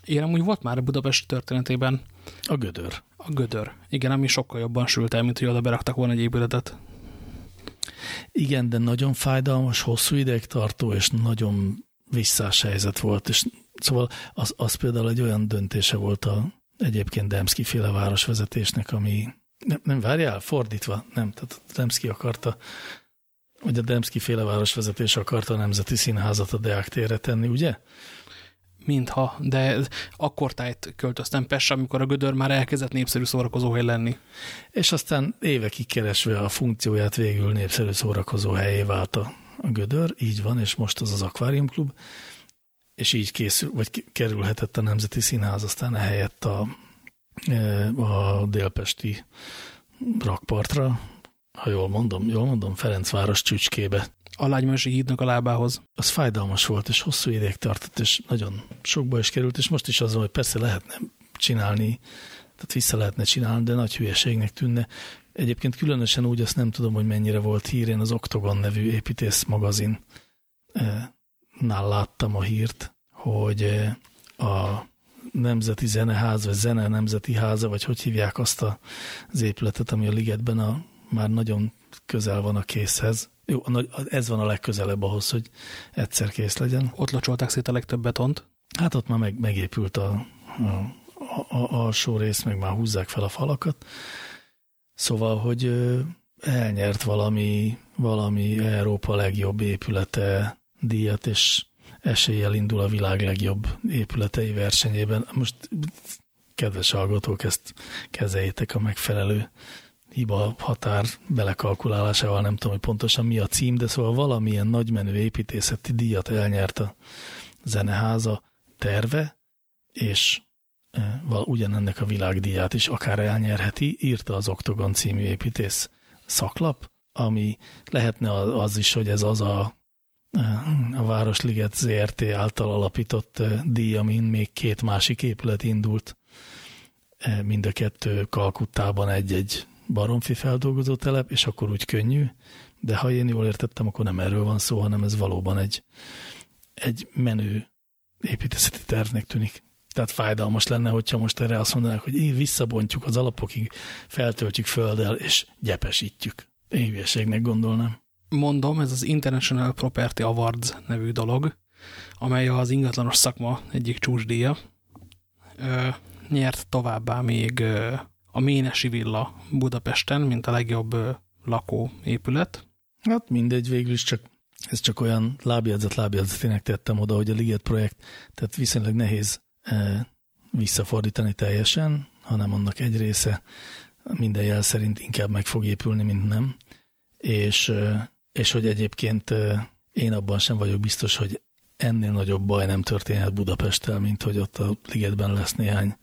Igen, amúgy volt már a Budapest történetében. A gödör. A gödör. Igen, ami sokkal jobban sült el, mint hogy oda beraktak volna egy épületet. Igen, de nagyon fájdalmas, hosszú ideig tartó, és nagyon visszás helyzet volt, és szóval az, az például egy olyan döntése volt a, egyébként Demszki féle városvezetésnek, ami nem, nem várjál, fordítva, nem, tehát Demszki akarta, vagy a Demszki féle városvezetés akarta a Nemzeti Színházat a Deák térre tenni, ugye? Mintha, de akkor tájt költöztem Pestre, amikor a Gödör már elkezdett népszerű szórakozóhely lenni. És aztán évekig keresve a funkcióját végül népszerű szórakozóhelyé vált a, a Gödör, így van, és most az az akváriumklub, és így készül, vagy kerülhetett a Nemzeti Színház, aztán ehelyett a, e, a délpesti rakpartra, ha jól mondom, jól mondom, Ferencváros csücskébe. A Lágymányosi hídnak a lábához. Az fájdalmas volt, és hosszú ideig tartott, és nagyon sokba is került, és most is az, hogy persze lehetne csinálni, tehát vissza lehetne csinálni, de nagy hülyeségnek tűnne. Egyébként különösen úgy azt nem tudom, hogy mennyire volt hír, én az Oktogon nevű építész magazin e, nál láttam a hírt, hogy eh, a Nemzeti Zeneház, vagy Zene Nemzeti Háza, vagy hogy hívják azt az épületet, ami a ligetben a, már nagyon közel van a készhez. Jó, ez van a legközelebb ahhoz, hogy egyszer kész legyen. Ott locsolták szét a legtöbb betont. Hát ott már meg, megépült a, a, a, a alsó rész, meg már húzzák fel a falakat. Szóval, hogy elnyert valami, valami Európa legjobb épülete díjat, és eséllyel indul a világ legjobb épületei versenyében. Most, kedves hallgatók, ezt kezeljétek a megfelelő hiba határ belekalkulálásával, nem tudom, hogy pontosan mi a cím, de szóval valamilyen nagymenő építészeti díjat elnyert a zeneháza terve, és e, ugyanennek a világdíját is akár elnyerheti, írta az Oktogon című építész szaklap, ami lehetne az is, hogy ez az a, a Városliget ZRT által alapított e, díj, amin még két másik épület indult, mind a kettő Kalkuttában egy-egy baromfi feldolgozó telep, és akkor úgy könnyű, de ha én jól értettem, akkor nem erről van szó, hanem ez valóban egy, egy menő építészeti tervnek tűnik. Tehát fájdalmas lenne, hogyha most erre azt mondanák, hogy én visszabontjuk az alapokig, feltöltjük földdel, és gyepesítjük. Én hülyeségnek gondolnám. Mondom, ez az International Property Awards nevű dolog, amely az ingatlanos szakma egyik csúcsdíja. Ö, nyert továbbá még ö, a Ménesi Villa Budapesten, mint a legjobb ö, lakóépület. Hát mindegy, végül is csak ez csak olyan lábjegyzet lábjegyzetének tettem oda, hogy a Liget projekt, tehát viszonylag nehéz e, visszafordítani teljesen, hanem annak egy része minden jel szerint inkább meg fog épülni, mint nem. És, e, és hogy egyébként én abban sem vagyok biztos, hogy ennél nagyobb baj nem történhet Budapesttel, mint hogy ott a ligetben lesz néhány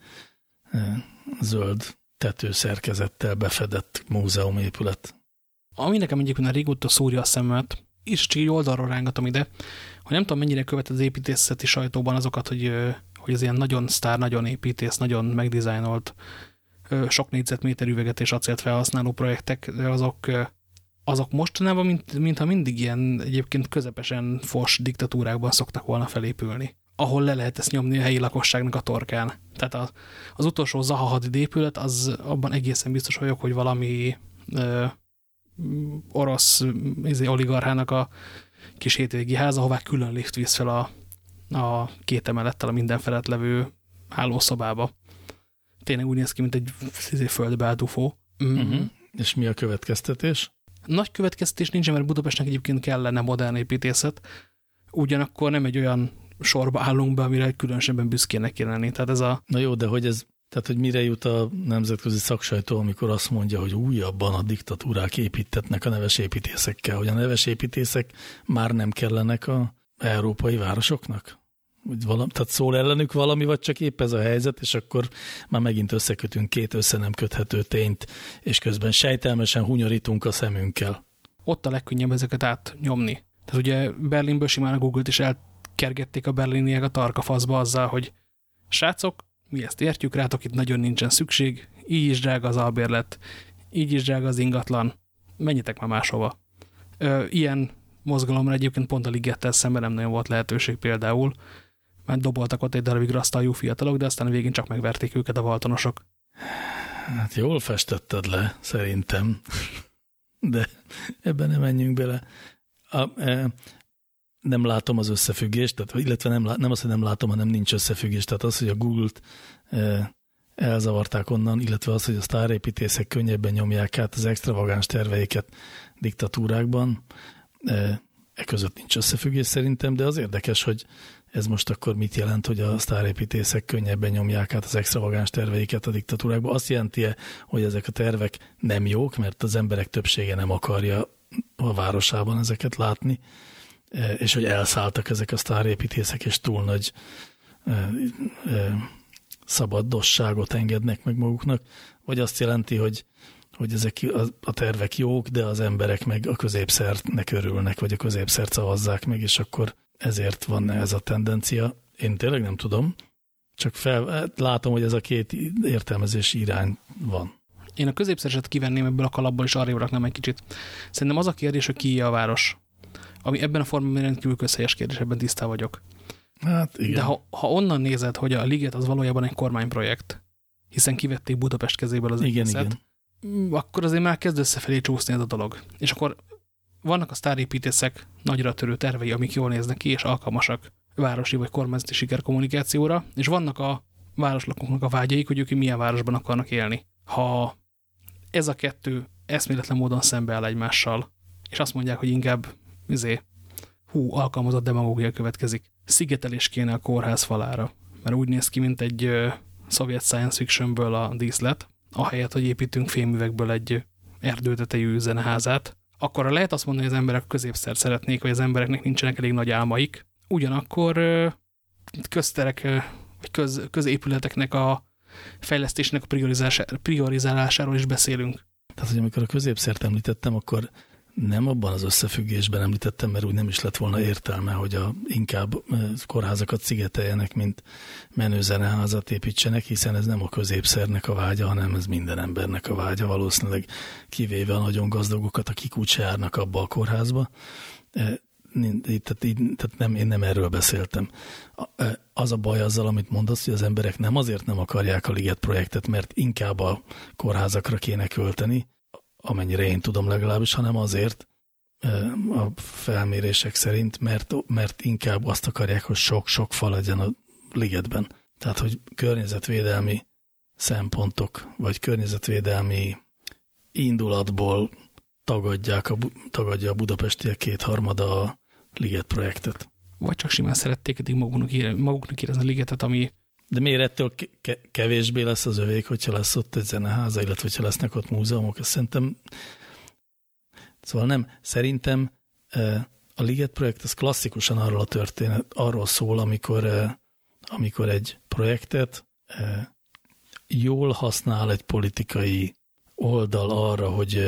zöld tetőszerkezettel befedett múzeumépület. Ami nekem egyébként régóta szúrja a szemet, és így oldalról rángatom ide, hogy nem tudom, mennyire követ az építészeti sajtóban azokat, hogy, hogy az ilyen nagyon sztár, nagyon építész, nagyon megdizájnolt, sok négyzetméter üveget és acélt felhasználó projektek, azok, azok mostanában, mint, mintha mindig ilyen egyébként közepesen fos diktatúrákban szoktak volna felépülni ahol le lehet ezt nyomni a helyi lakosságnak a torkán. Tehát a, az utolsó Zaha hadid épület, az abban egészen biztos vagyok, hogy valami ö, orosz izé, oligarchának a kis hétvégi ház, ahová külön lift visz fel a, a két emelettel a minden felett levő hálószobába. Tényleg úgy néz ki, mint egy izé, földbeáldufó. Mm. Uh -huh. És mi a következtetés? Nagy következtetés nincs, mert Budapestnek egyébként kellene modern építészet, ugyanakkor nem egy olyan sorba állunk be, amire különösebben büszkének kéne lenni. Tehát ez a... Na jó, de hogy ez tehát, hogy mire jut a nemzetközi szaksajtó, amikor azt mondja, hogy újabban a diktatúrák építetnek a neves építészekkel, hogy a neves építészek már nem kellenek a európai városoknak? Úgy valam, tehát szól ellenük valami, vagy csak épp ez a helyzet, és akkor már megint összekötünk két össze nem köthető tényt, és közben sejtelmesen hunyorítunk a szemünkkel. Ott a legkönnyebb ezeket átnyomni. Tehát ugye Berlinből simán a Google-t is elkergették a berliniek a tarkafaszba azzal, hogy srácok, mi ezt értjük, rátok itt nagyon nincsen szükség, így is drága az albérlet, így is drága az ingatlan, menjetek már máshova. Ö, ilyen mozgalomra egyébként pont a ligettel szemben nem nagyon volt lehetőség például, mert doboltak ott egy darabig rasztaljú fiatalok, de aztán végén csak megverték őket a valtonosok. Hát jól festetted le, szerintem. De ebben nem menjünk bele. A, e, nem látom az összefüggést, tehát, illetve nem, nem az, hogy nem látom, hanem nincs összefüggés. Tehát az, hogy a Google-t e, elzavarták onnan, illetve az, hogy a sztárépítészek könnyebben nyomják át az extravagáns terveiket diktatúrákban, e, e között nincs összefüggés szerintem, de az érdekes, hogy ez most akkor mit jelent, hogy a sztárépítészek könnyebben nyomják át az extravagáns terveiket a diktatúrákba? Azt jelenti -e, hogy ezek a tervek nem jók, mert az emberek többsége nem akarja a városában ezeket látni, E, és hogy elszálltak ezek a sztárépítészek, és túl nagy e, e, szabaddosságot engednek meg maguknak, vagy azt jelenti, hogy, hogy ezek a tervek jók, de az emberek meg a középszertnek örülnek, vagy a középszert szavazzák meg, és akkor ezért van ez a tendencia. Én tényleg nem tudom, csak fel, látom, hogy ez a két értelmezési irány van. Én a középszereset kivenném ebből a kalapból, és arra raknám egy kicsit. Szerintem az a kérdés, hogy ki a város ami ebben a formában rendkívül közhelyes kérdés, ebben tisztá vagyok. Hát igen. De ha, ha onnan nézed, hogy a Liget az valójában egy kormányprojekt, hiszen kivették Budapest kezéből az igen, egészet, igen. Akkor azért már kezd összefelé csúszni ez a dolog. És akkor vannak a sztárépítészek nagyra törő tervei, amik jól néznek ki, és alkalmasak városi vagy kormányzati sikerkommunikációra, és vannak a városlakóknak a vágyaik, hogy ők milyen városban akarnak élni. Ha ez a kettő eszméletlen módon szembeáll egymással, és azt mondják, hogy inkább izé, hú, alkalmazott demagógia következik. Szigetelés kéne a kórház falára, mert úgy néz ki, mint egy ö, szovjet science fictionből a díszlet, ahelyett, hogy építünk fémüvegből egy erdőtetejű zeneházát, akkor lehet azt mondani, hogy az emberek középszer szeretnék, vagy az embereknek nincsenek elég nagy álmaik. Ugyanakkor közterek, vagy köz, középületeknek a fejlesztésnek a priorizálásáról is beszélünk. Tehát, hogy amikor a középszert említettem, akkor nem abban az összefüggésben említettem, mert úgy nem is lett volna értelme, hogy a, inkább kórházakat szigeteljenek, mint menőzeneházat építsenek, hiszen ez nem a középszernek a vágya, hanem ez minden embernek a vágya, valószínűleg kivéve a nagyon gazdagokat, akik úgy se járnak abba a kórházba. Tehát, így, tehát nem, én nem erről beszéltem. Az a baj azzal, amit mondasz, hogy az emberek nem azért nem akarják a Liget projektet, mert inkább a kórházakra kéne költeni, amennyire én tudom legalábbis, hanem azért a felmérések szerint, mert, mert inkább azt akarják, hogy sok-sok fal legyen a ligetben. Tehát, hogy környezetvédelmi szempontok, vagy környezetvédelmi indulatból tagadják a, tagadja a budapestiek kétharmada a liget projektet. Vagy csak simán szerették eddig maguknak, maguknak érezni a ligetet, ami de miért ettől kevésbé lesz az övék, hogyha lesz ott egy zeneháza, illetve hogyha lesznek ott múzeumok? Ezt szerintem, szóval nem, szerintem a Liget projekt az klasszikusan arról a történet, arról szól, amikor, amikor egy projektet jól használ egy politikai oldal arra, hogy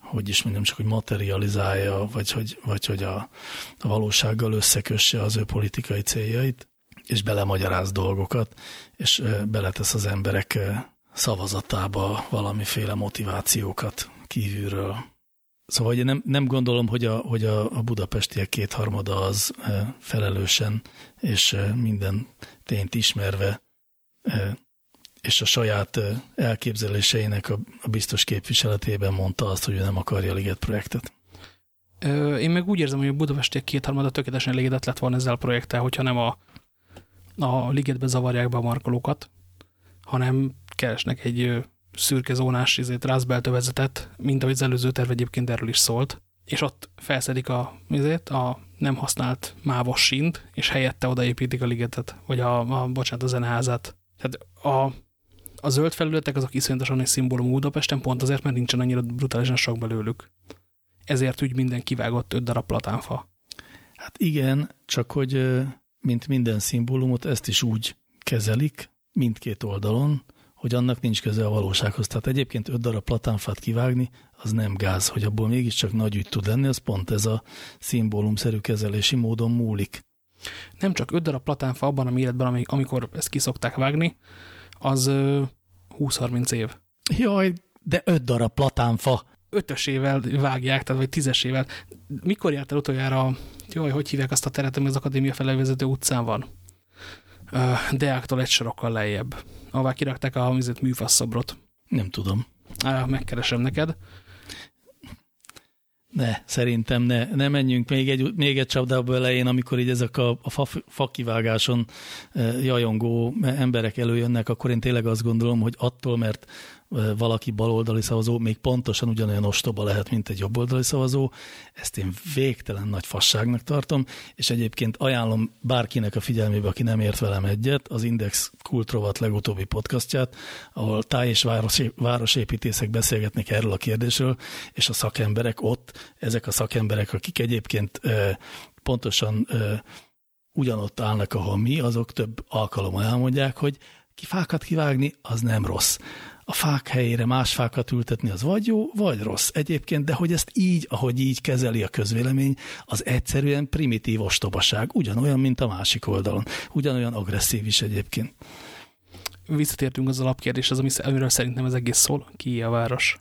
hogy is mondjam, csak hogy materializálja, vagy hogy, vagy hogy a, a valósággal összekösse az ő politikai céljait, és belemagyaráz dolgokat, és beletesz az emberek szavazatába valamiféle motivációkat kívülről. Szóval én nem, nem gondolom, hogy a, hogy a, a budapestiek kétharmada az felelősen és minden tényt ismerve és a saját elképzeléseinek a, a biztos képviseletében mondta azt, hogy ő nem akarja a Liget projektet. Én meg úgy érzem, hogy a budapestiek kétharmada tökéletesen elégedett lett volna ezzel a projekttel, hogyha nem a a ligetbe zavarják be a markolókat, hanem keresnek egy szürke zónás izét, rázbeltövezetet, mint ahogy az előző terv egyébként erről is szólt, és ott felszedik a, izét, a nem használt mávos sínt, és helyette odaépítik a ligetet, vagy a, a bocsánat, a zeneházát. Tehát a, a zöld felületek azok iszonyatosan egy szimbólum Budapesten, pont azért, mert nincsen annyira brutálisan sok belőlük. Ezért úgy minden kivágott öt darab platánfa. Hát igen, csak hogy mint minden szimbólumot, ezt is úgy kezelik mindkét oldalon, hogy annak nincs köze a valósághoz. Tehát egyébként öt darab platánfát kivágni, az nem gáz, hogy abból mégiscsak nagy ügy tud lenni, az pont ez a szimbólumszerű kezelési módon múlik. Nem csak öt darab platánfa abban a méretben, amikor ezt kiszokták vágni, az 20-30 év. Jaj, de öt darab platánfa. Ötösével vágják, tehát vagy tízesével. Mikor járt el utoljára Jaj, hogy hívják azt a teret, ami az akadémia felé vezető utcán van? Deáktól egy sorokkal lejjebb. Ahová kirakták a hamizet műfasszobrot. Nem tudom. Megkeresem neked. Ne, szerintem ne, ne menjünk még egy, még egy csapdába elején, amikor így ezek a, a fa, fakivágáson jajongó emberek előjönnek, akkor én tényleg azt gondolom, hogy attól, mert valaki baloldali szavazó még pontosan ugyanolyan ostoba lehet, mint egy jobboldali szavazó. Ezt én végtelen nagy fasságnak tartom, és egyébként ajánlom bárkinek a figyelmébe, aki nem ért velem egyet, az Index Kultrovat legutóbbi podcastját, ahol táj- és város, városépítészek beszélgetnek erről a kérdésről, és a szakemberek ott, ezek a szakemberek, akik egyébként pontosan ugyanott állnak, ahol mi, azok több alkalommal elmondják, hogy ki fákat kivágni, az nem rossz a fák helyére más fákat ültetni, az vagy jó, vagy rossz egyébként, de hogy ezt így, ahogy így kezeli a közvélemény, az egyszerűen primitív ostobaság, ugyanolyan, mint a másik oldalon, ugyanolyan agresszív is egyébként. Visszatértünk az alapkérdéshez, amiről szerintem ez egész szól, ki a város.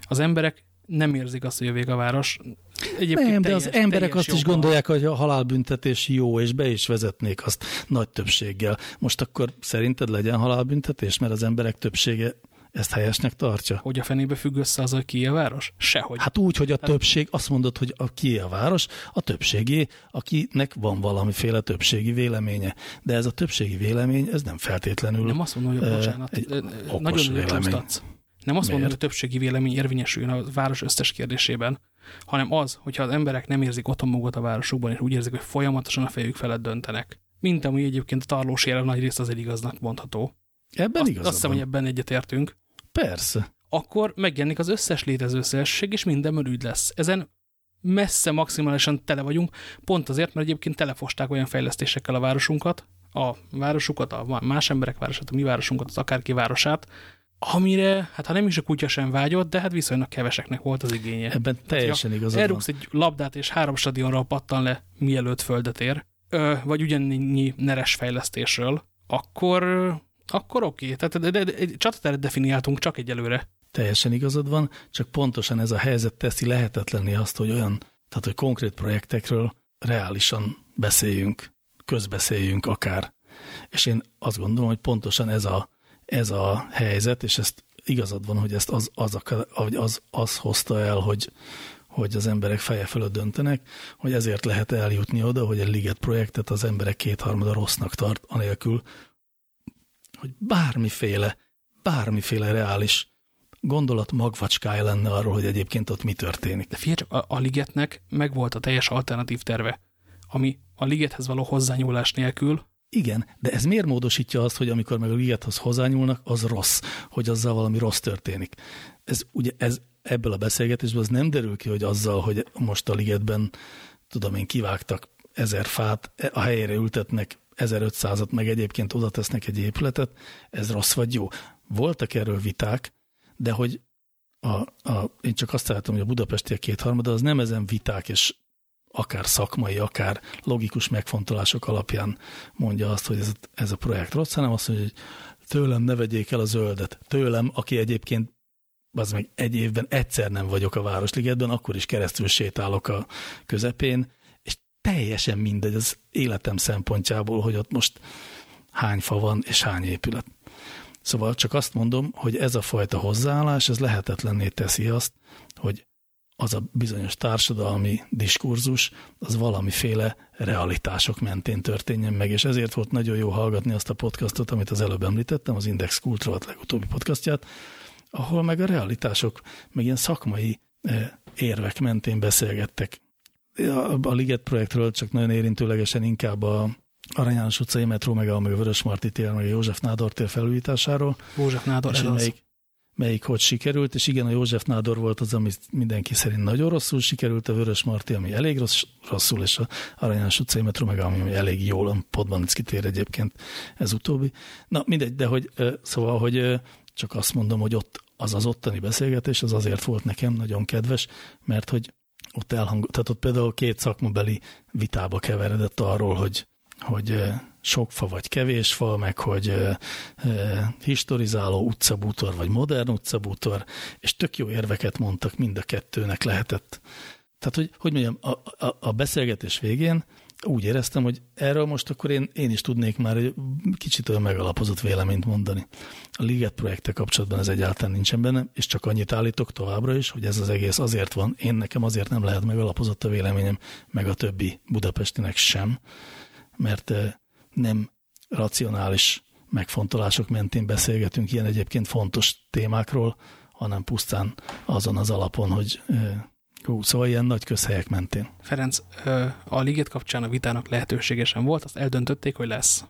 Az emberek nem érzik azt, hogy a város. Egyébként nem, teljes, de az emberek azt is gondolják, hogy a halálbüntetés jó, és be is vezetnék azt nagy többséggel. Most akkor szerinted legyen halálbüntetés, mert az emberek többsége ezt helyesnek tartja? Hogy a fenébe függ össze az, hogy ki a város? Sehogy. Hát úgy, hogy a többség, azt mondod, hogy a ki a város, a többségé, akinek van valamiféle többségi véleménye. De ez a többségi vélemény, ez nem feltétlenül Nem azt mondom, hogy bocsánat, egy nagyon vélemény. Nem azt mondom, hogy a többségi vélemény érvényesüljön a város összes kérdésében, hanem az, hogyha az emberek nem érzik otthon magukat a városukban, és úgy érzik, hogy folyamatosan a fejük felett döntenek. Mint ami egyébként a tarlós jelen nagy részt azért igaznak mondható. Ebben Azt, igazad azt hiszem, hogy ebben egyetértünk. Persze. Akkor megjelenik az összes létező szélség, és minden ügy lesz. Ezen messze maximálisan tele vagyunk, pont azért, mert egyébként telefosták olyan fejlesztésekkel a városunkat, a városukat, a más emberek városát, a mi városunkat, az akárki városát, amire, hát ha nem is a kutya sem vágyott, de hát viszonylag keveseknek volt az igénye. Ebben teljesen igazad van. Elrúgsz egy labdát, és három stadionra pattan le, mielőtt földet ér, ö, vagy ugyannyi neres fejlesztésről, akkor, akkor oké. Tehát de, de, de, egy csatateret definiáltunk csak egyelőre. Teljesen igazad van, csak pontosan ez a helyzet teszi lehetetlenné azt, hogy olyan, tehát hogy konkrét projektekről reálisan beszéljünk, közbeszéljünk akár. És én azt gondolom, hogy pontosan ez a, ez a helyzet, és ezt igazad van, hogy ezt az, az, akar, az, az hozta el, hogy, hogy az emberek feje fölött döntenek, hogy ezért lehet eljutni oda, hogy egy liget projektet az emberek kétharmada rossznak tart, anélkül, hogy bármiféle, bármiféle reális gondolat magvacskája lenne arról, hogy egyébként ott mi történik. De figyelj a, a ligetnek megvolt a teljes alternatív terve, ami a ligethez való hozzányúlás nélkül Igen, de ez miért módosítja azt, hogy amikor meg a ligethoz hozzányúlnak, az rossz, hogy azzal valami rossz történik? Ez ugye ez ebből a beszélgetésből az nem derül ki, hogy azzal, hogy most a ligetben, tudom én, kivágtak ezer fát, a helyére ültetnek 1500-at, meg egyébként oda tesznek egy épületet, ez rossz vagy jó. Voltak erről viták, de hogy a, a, én csak azt látom, hogy a budapestiek kétharmada az nem ezen viták és akár szakmai, akár logikus megfontolások alapján mondja azt, hogy ez, ez a projekt rossz, hanem azt mondja, hogy tőlem ne vegyék el a zöldet. Tőlem, aki egyébként az meg egy évben egyszer nem vagyok a Városligetben, akkor is keresztül sétálok a közepén, és teljesen mindegy az életem szempontjából, hogy ott most hány fa van és hány épület. Szóval csak azt mondom, hogy ez a fajta hozzáállás, ez lehetetlenné teszi azt, hogy az a bizonyos társadalmi diskurzus, az valamiféle realitások mentén történjen meg, és ezért volt nagyon jó hallgatni azt a podcastot, amit az előbb említettem, az Index Kultúra legutóbbi podcastját, ahol meg a realitások, meg ilyen szakmai érvek mentén beszélgettek. A, Liget projektről csak nagyon érintőlegesen inkább a Arany János utcai metró, meg a, meg a Vörös Marti tér, meg a József Nádor tér felújításásáról. József Nádor, és ez melyik. Melyik hogy sikerült, és igen, a József Nádor volt az, ami mindenki szerint nagyon rosszul sikerült, a Vörös Marti, ami elég rossz, rosszul, és a Arany János utcai metró, meg ami elég jól, a Podmanicki tér egyébként ez utóbbi. Na mindegy, de hogy szóval, hogy csak azt mondom, hogy ott az az ottani beszélgetés, az azért volt nekem nagyon kedves, mert hogy ott elhang, tehát ott például két szakmabeli vitába keveredett arról, hogy, hogy sok fa vagy kevés fa, meg hogy historizáló utcabútor vagy modern utcabútor, és tök jó érveket mondtak, mind a kettőnek lehetett. Tehát, hogy, hogy mondjam, a, a, a beszélgetés végén úgy éreztem, hogy erről most akkor én, én is tudnék már egy kicsit olyan megalapozott véleményt mondani. A Liget projekte kapcsolatban ez egyáltalán nincsen benne, és csak annyit állítok továbbra is, hogy ez az egész azért van, én nekem azért nem lehet megalapozott a véleményem, meg a többi budapestinek sem, mert nem racionális megfontolások mentén beszélgetünk ilyen egyébként fontos témákról, hanem pusztán azon az alapon, hogy Hú, szóval ilyen nagy közhelyek mentén. Ferenc, a liget kapcsán a vitának lehetőségesen volt, azt eldöntötték, hogy lesz.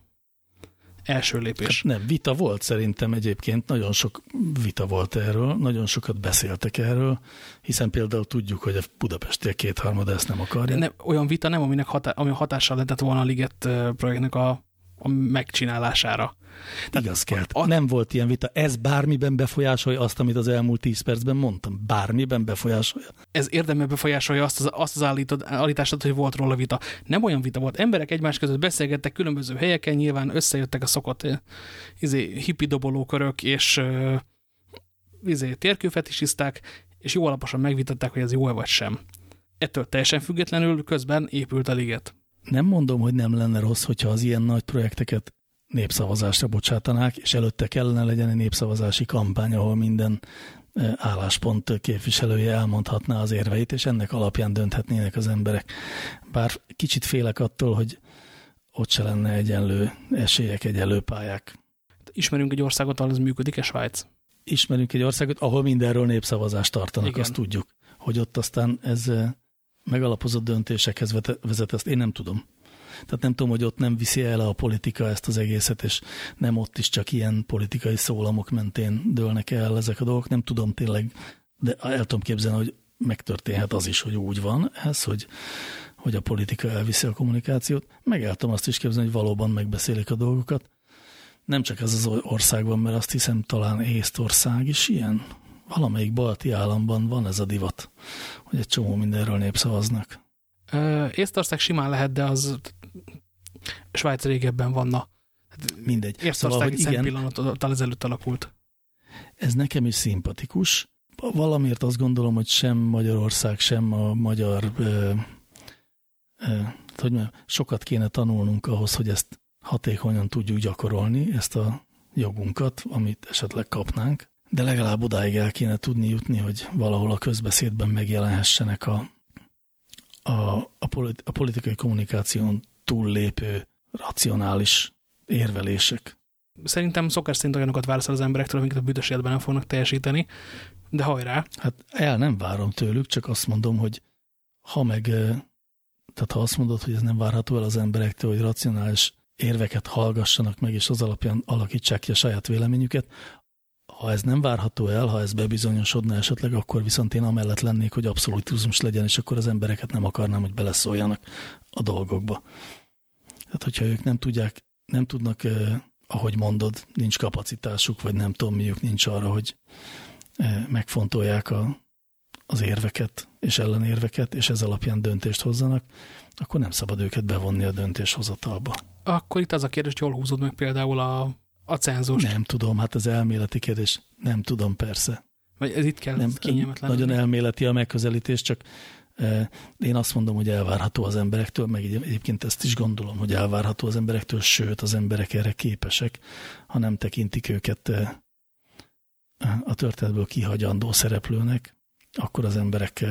Első lépés. Hát nem, vita volt szerintem egyébként, nagyon sok vita volt erről, nagyon sokat beszéltek erről, hiszen például tudjuk, hogy a budapestiek kétharmada ezt nem akarja. Ne, olyan vita nem, aminek hatá, ami hatással lehetett volna a Liget projektnek a, a megcsinálására. Tehát Igaz kell. A... Nem volt ilyen vita. Ez bármiben befolyásolja azt, amit az elmúlt tíz percben mondtam? Bármiben befolyásolja? Ez érdemben befolyásolja azt az, azt az állítod, állítást, hogy volt róla vita. Nem olyan vita volt. Emberek egymás között beszélgettek különböző helyeken, nyilván összejöttek a szokott izé, hippi dobolókörök és izé, térkőfetisiszták, és jó alaposan megvitatták, hogy ez jó-e vagy sem. Ettől teljesen függetlenül közben épült a liget. Nem mondom, hogy nem lenne rossz, hogyha az ilyen nagy projekteket népszavazásra bocsátanák, és előtte kellene legyen egy népszavazási kampány, ahol minden álláspont képviselője elmondhatná az érveit, és ennek alapján dönthetnének az emberek. Bár kicsit félek attól, hogy ott se lenne egyenlő esélyek, egyenlő pályák. Ismerünk egy országot, ahol ez működik-e Svájc? Ismerünk egy országot, ahol mindenről népszavazást tartanak, Igen. azt tudjuk. Hogy ott aztán ez megalapozott döntésekhez vezet, ezt én nem tudom. Tehát nem tudom, hogy ott nem viszi el a politika ezt az egészet, és nem ott is csak ilyen politikai szólamok mentén dőlnek el ezek a dolgok. Nem tudom tényleg, de el tudom képzelni, hogy megtörténhet az is, hogy úgy van ez, hogy, hogy a politika elviszi a kommunikációt. Meg el tudom azt is képzelni, hogy valóban megbeszélik a dolgokat. Nem csak ez az országban, mert azt hiszem talán Észtország is ilyen. Valamelyik balti államban van ez a divat, hogy egy csomó mindenről népszavaznak. Észtország simán lehet, de az Svájc régebben vanna. Mindegy. Észtország szóval, igen, pillanattal ezelőtt alakult. Ez nekem is szimpatikus. Valamiért azt gondolom, hogy sem Magyarország, sem a magyar ö, ö, hogy mondjam, sokat kéne tanulnunk ahhoz, hogy ezt hatékonyan tudjuk gyakorolni, ezt a jogunkat, amit esetleg kapnánk, de legalább odáig el kéne tudni jutni, hogy valahol a közbeszédben megjelenhessenek a, a, a, politi a politikai kommunikáción túllépő, racionális érvelések. Szerintem szokás szerint olyanokat vársz az emberektől, amiket a büdös életben nem fognak teljesíteni, de hajrá! Hát el nem várom tőlük, csak azt mondom, hogy ha meg, tehát ha azt mondod, hogy ez nem várható el az emberektől, hogy racionális érveket hallgassanak meg, és az alapján alakítsák ki a saját véleményüket, ha ez nem várható el, ha ez bebizonyosodna esetleg, akkor viszont én amellett lennék, hogy abszolutizmus legyen, és akkor az embereket nem akarnám, hogy beleszóljanak a dolgokba. Tehát, hogyha ők nem tudják, nem tudnak, eh, ahogy mondod, nincs kapacitásuk, vagy nem tudom miük nincs arra, hogy eh, megfontolják a, az érveket és ellenérveket, és ez alapján döntést hozzanak, akkor nem szabad őket bevonni a döntéshozatalba. Akkor itt az a kérdés, hogy hol húzod meg például a, a cenzust? Nem tudom, hát az elméleti kérdés. Nem tudom, persze. Vagy ez itt kell nem, kényelmetlen. Nagyon elméleti a megközelítés, csak én azt mondom, hogy elvárható az emberektől, meg egyébként ezt is gondolom, hogy elvárható az emberektől, sőt, az emberek erre képesek, ha nem tekintik őket a történetből kihagyandó szereplőnek, akkor az emberek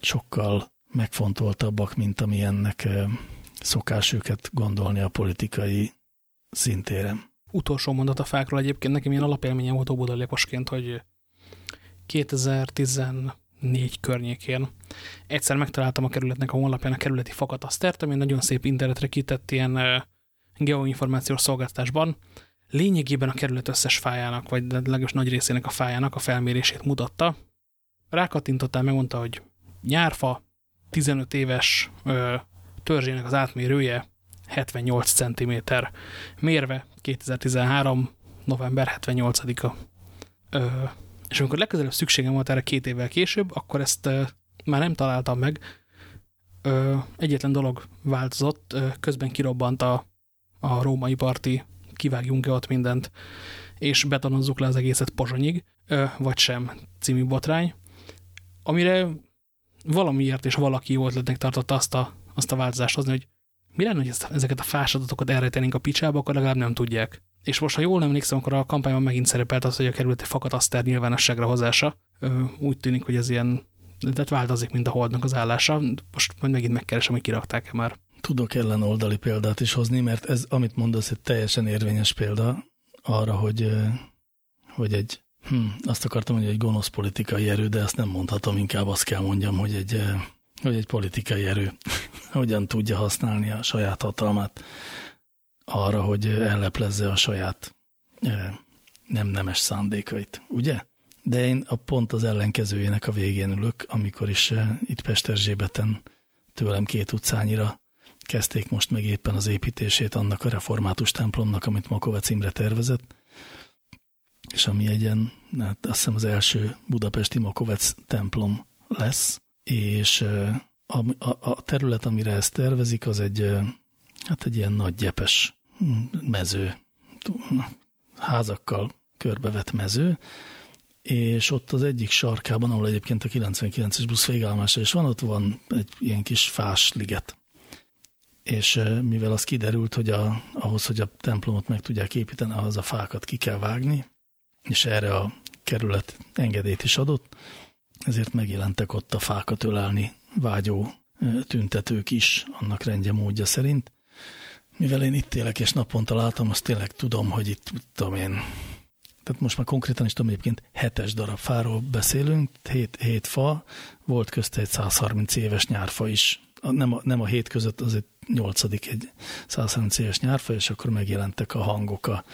sokkal megfontoltabbak, mint amilyennek szokás őket gondolni a politikai szintéren. Utolsó mondat a fákról egyébként nekem ilyen alapélményem volt óbudaléposként, hogy 2010 négy környékén. Egyszer megtaláltam a kerületnek a honlapján a kerületi fakatasztert, ami nagyon szép internetre kitett ilyen geoinformációs szolgáltatásban. Lényegében a kerület összes fájának, vagy legalábbis nagy részének a fájának a felmérését mutatta. Rákattintottál, megmondta, hogy nyárfa, 15 éves ö, törzsének az átmérője 78 cm. Mérve 2013. november 78-a és amikor legközelebb szükségem volt erre két évvel később, akkor ezt uh, már nem találtam meg. Uh, egyetlen dolog változott, uh, közben kirobbant a, a római parti, kivágjunk-e ott mindent, és betonozzuk le az egészet Pozsonyig, uh, vagy sem című botrány, amire valamiért és valaki jó ötletnek tartotta azt a, azt a változást hozni, hogy mi lenne, hogy ezt, ezeket a fásadatokat elrejtenénk a picsába, akkor legalább nem tudják. És most, ha jól emlékszem, akkor a kampányban megint szerepelt az, hogy a kerületi fakataszter nyilvánosságra hozása. Úgy tűnik, hogy ez ilyen, tehát változik, mint a holdnak az állása. Most majd megint megkeresem, hogy kirakták-e már. Tudok ellenoldali példát is hozni, mert ez, amit mondasz, egy teljesen érvényes példa arra, hogy, hogy egy, hm, azt akartam, hogy egy gonosz politikai erő, de ezt nem mondhatom, inkább azt kell mondjam, hogy egy, hogy egy politikai erő hogyan tudja használni a saját hatalmát arra, hogy elleplezze a saját nem nemes szándékait, ugye? De én a pont az ellenkezőjének a végén ülök, amikor is itt Pesterzsébeten tőlem két utcányira kezdték most meg éppen az építését annak a református templomnak, amit Makovec Imre tervezett, és ami egy ilyen, hát azt hiszem az első budapesti Makovec templom lesz, és a, a, terület, amire ezt tervezik, az egy, hát egy ilyen nagy gyepes mező, házakkal körbevett mező, és ott az egyik sarkában, ahol egyébként a 99-es busz végállomása is van, ott van egy ilyen kis fás liget. és mivel az kiderült, hogy a, ahhoz, hogy a templomot meg tudják építeni, ahhoz a fákat ki kell vágni, és erre a kerület engedélyt is adott, ezért megjelentek ott a fákat ölelni vágyó tüntetők is, annak rendje módja szerint. Mivel én itt élek és naponta látom, azt tényleg tudom, hogy itt, tudom én, tehát most már konkrétan is tudom, egyébként hetes darab fáról beszélünk, hét, hét fa, volt közte egy 130 éves nyárfa is, nem a, nem a hét között, az egy nyolcadik egy 130 éves nyárfa, és akkor megjelentek a hangok, a,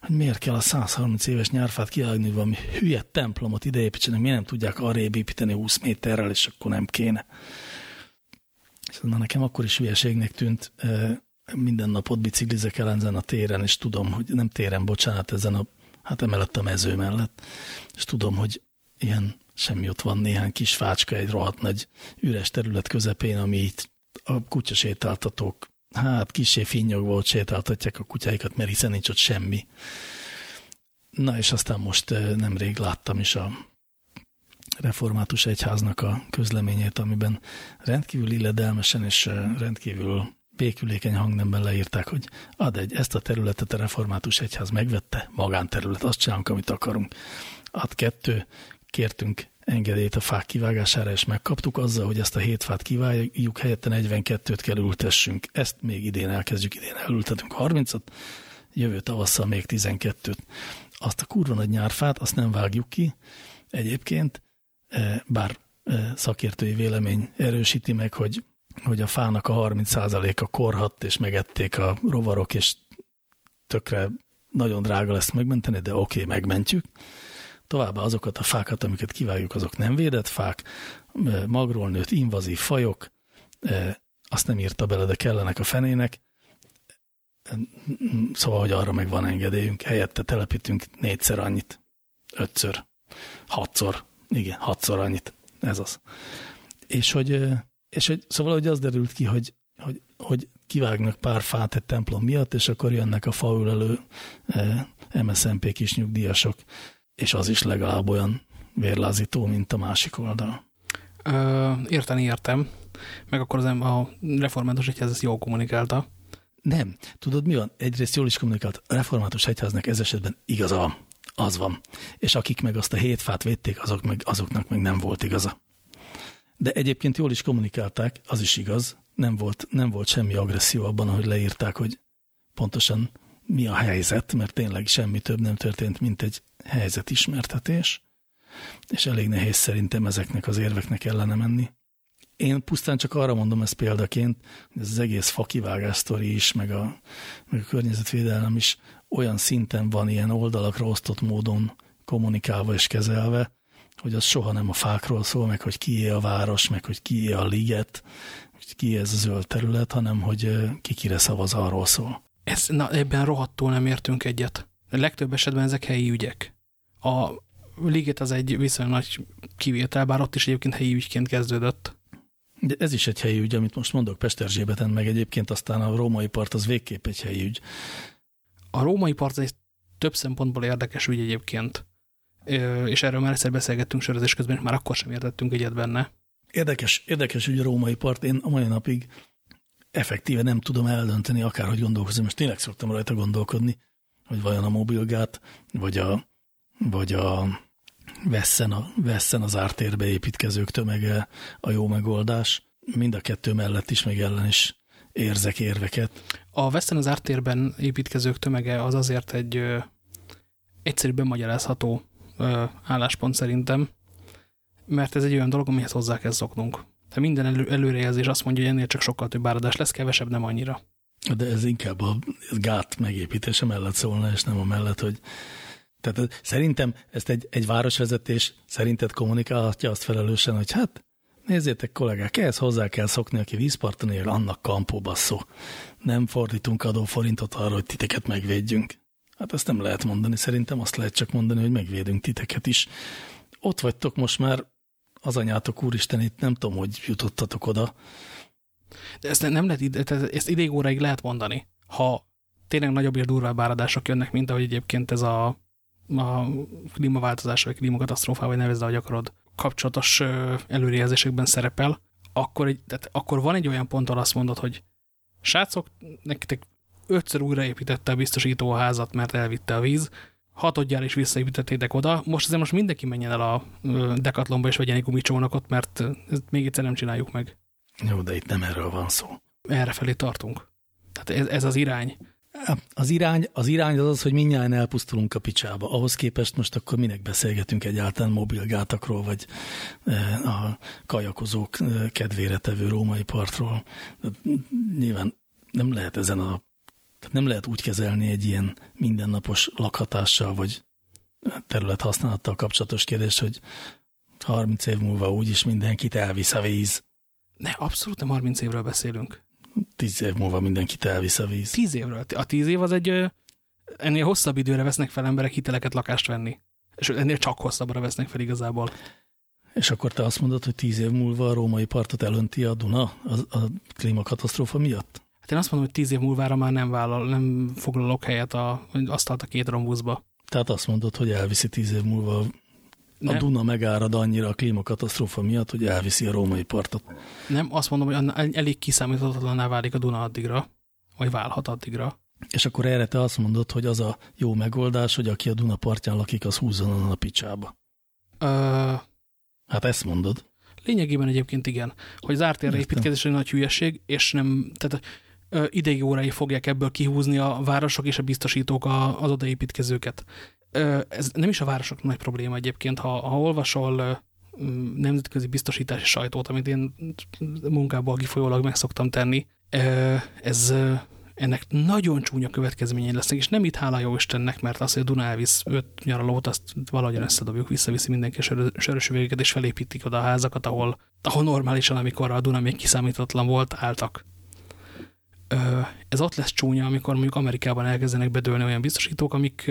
hogy miért kell a 130 éves nyárfát kiállni, valami hülye templomot ideépítsenek, miért nem tudják arrébb építeni 20 méterrel, és akkor nem kéne. És ez már nekem akkor is hülyeségnek tűnt, minden napot biciklizek el ezen a téren, és tudom, hogy nem téren, bocsánat, ezen a, hát emellett a mező mellett, és tudom, hogy ilyen semmi ott van néhány kis fácska egy rohadt nagy üres terület közepén, ami itt a kutyasétáltatók, hát kisé finnyog volt, sétáltatják a kutyáikat, mert hiszen nincs ott semmi. Na és aztán most nemrég láttam is a református egyháznak a közleményét, amiben rendkívül illedelmesen és rendkívül békülékeny hangnemben leírták, hogy ad egy, ezt a területet a református egyház megvette, magánterület, azt csinálunk, amit akarunk. Ad kettő, kértünk engedélyt a fák kivágására, és megkaptuk azzal, hogy ezt a hét fát kivágjuk, helyette 42-t kell ültessünk. Ezt még idén elkezdjük, idén elültetünk 30-at, jövő tavasszal még 12-t. Azt a kurva nagy nyárfát, azt nem vágjuk ki. Egyébként, e, bár e, szakértői vélemény erősíti meg, hogy, hogy a fának a 30%-a korhadt, és megették a rovarok, és tökre nagyon drága lesz megmenteni, de oké, okay, megmentjük Továbbá azokat a fákat, amiket kivágjuk, azok nem védett fák, magról nőtt invazív fajok, azt nem írta bele, de kellenek a fenének, szóval, hogy arra meg van engedélyünk, helyette telepítünk négyszer annyit, ötször, hatszor, igen, hatszor annyit, ez az. És hogy, és hogy szóval, hogy az derült ki, hogy, hogy, hogy kivágnak pár fát egy templom miatt, és akkor jönnek a faülelő MSZMP kis nyugdíjasok, és az is legalább olyan vérlázító, mint a másik oldal. Ö, érteni értem, meg akkor az a református egyház ezt jól kommunikálta. Nem. Tudod, mi van? Egyrészt jól is kommunikált. A református egyháznak ez esetben igaza van. Az van. És akik meg azt a hét fát védték, azok meg, azoknak meg nem volt igaza. De egyébként jól is kommunikálták, az is igaz. Nem volt, nem volt semmi agresszió abban, ahogy leírták, hogy pontosan mi a helyzet, mert tényleg semmi több nem történt, mint egy helyzetismertetés, és elég nehéz szerintem ezeknek az érveknek ellene menni. Én pusztán csak arra mondom ezt példaként, hogy ez az egész fakivágás sztori is, meg a, meg a környezetvédelem is olyan szinten van ilyen oldalakra osztott módon kommunikálva és kezelve, hogy az soha nem a fákról szól, meg hogy kié a város, meg hogy kié a liget, hogy kié ez a zöld terület, hanem hogy ki kire szavaz arról szól. Ez, na, ebben rohadtul nem értünk egyet. A legtöbb esetben ezek helyi ügyek. A liget az egy viszonylag nagy kivétel, bár ott is egyébként helyi ügyként kezdődött. De ez is egy helyi ügy, amit most mondok Pesterzsébeten, meg egyébként aztán a római part az végképp egy helyi ügy. A római part egy több szempontból érdekes ügy egyébként, és erről már egyszer beszélgettünk sörözés közben, és már akkor sem értettünk egyet benne. Érdekes, érdekes ügy a római part. Én a mai napig effektíve nem tudom eldönteni, akárhogy gondolkozom, és tényleg szoktam rajta gondolkodni, hogy vajon a mobilgát, vagy a, vagy a vesszen, a, vesszen az ártérbe építkezők tömege a jó megoldás. Mind a kettő mellett is, meg ellen is érzek érveket. A vesszen az ártérben építkezők tömege az azért egy ö, egyszerűbben magyarázható ö, álláspont szerintem, mert ez egy olyan dolog, amihez hozzá kell szoknunk. Tehát minden elő, előrejelzés azt mondja, hogy ennél csak sokkal több áradás lesz, kevesebb nem annyira. De ez inkább a gát megépítése mellett szólna, és nem a mellett, hogy tehát szerintem ezt egy, egy városvezetés szerinted kommunikálhatja azt felelősen, hogy hát nézzétek kollégák, ehhez hozzá kell szokni, aki vízparton él, annak kampó basszó. Nem fordítunk adóforintot arra, hogy titeket megvédjünk. Hát ezt nem lehet mondani, szerintem azt lehet csak mondani, hogy megvédünk titeket is. Ott vagytok most már az anyátok úristen, itt nem tudom, hogy jutottatok oda. De ezt nem lehet, ide, ezt ideig óráig lehet mondani, ha tényleg nagyobb és durvább áradások jönnek, mint ahogy egyébként ez a, a klímaváltozás, vagy klímakatasztrófá, vagy nevezd, ahogy akarod, kapcsolatos előrejelzésekben szerepel, akkor, egy, tehát akkor van egy olyan pont, ahol azt mondod, hogy Srácok, nektek ötször újraépítette a biztosító a házat, mert elvitte a víz, hatodjára is visszaépítettétek oda, most azért most mindenki menjen el a dekatlomba és vegyen egy gumicsónakot, mert ezt még egyszer nem csináljuk meg. Jó, de itt nem erről van szó. Errefelé tartunk. Tehát ez, ez az irány. Az irány, az irány az az, hogy mindjárt elpusztulunk a picsába. Ahhoz képest most akkor minek beszélgetünk egyáltalán mobilgátakról, vagy a kajakozók kedvére tevő római partról. Nyilván nem lehet ezen a nem lehet úgy kezelni egy ilyen mindennapos lakhatással, vagy terület használattal kapcsolatos kérdés, hogy 30 év múlva úgyis mindenkit elvisz a víz. Ne, abszolút nem 30 évről beszélünk. 10 év múlva mindenkit elvisz a víz. 10 évről. A 10 év az egy, ennél hosszabb időre vesznek fel emberek hiteleket lakást venni. És ennél csak hosszabbra vesznek fel igazából. És akkor te azt mondod, hogy 10 év múlva a római partot elönti a Duna a, a klímakatasztrófa miatt? Hát én azt mondom, hogy tíz év múlvára már nem, vállal, nem foglalok helyet a, asztalt a két rombuszba. Tehát azt mondod, hogy elviszi tíz év múlva a nem. Duna megárad annyira a klímakatasztrófa miatt, hogy elviszi a római partot. Nem, azt mondom, hogy elég kiszámíthatatlaná válik a Duna addigra, vagy válhat addigra. És akkor erre te azt mondod, hogy az a jó megoldás, hogy aki a Duna partján lakik, az húzzon a picsába. Ö... Hát ezt mondod. Lényegében egyébként igen, hogy az ártérre építkezés egy nagy hülyeség, és nem, tehát ideig órai fogják ebből kihúzni a városok és a biztosítók az odaépítkezőket. Ez nem is a városok nagy probléma egyébként, ha, ha olvasol nemzetközi biztosítási sajtót, amit én munkából kifolyólag meg szoktam tenni, ez ennek nagyon csúnya következményei lesznek, és nem itt hála jó Istennek, mert az, hogy a Duna elvisz öt nyaralót, azt valahogyan összedobjuk, visszaviszi mindenki a sörös üvegeket, és felépítik oda a házakat, ahol, ahol normálisan, amikor a Duna még kiszámítatlan volt, álltak. Ez ott lesz csúnya, amikor mondjuk Amerikában elkezdenek bedőlni olyan biztosítók, amik,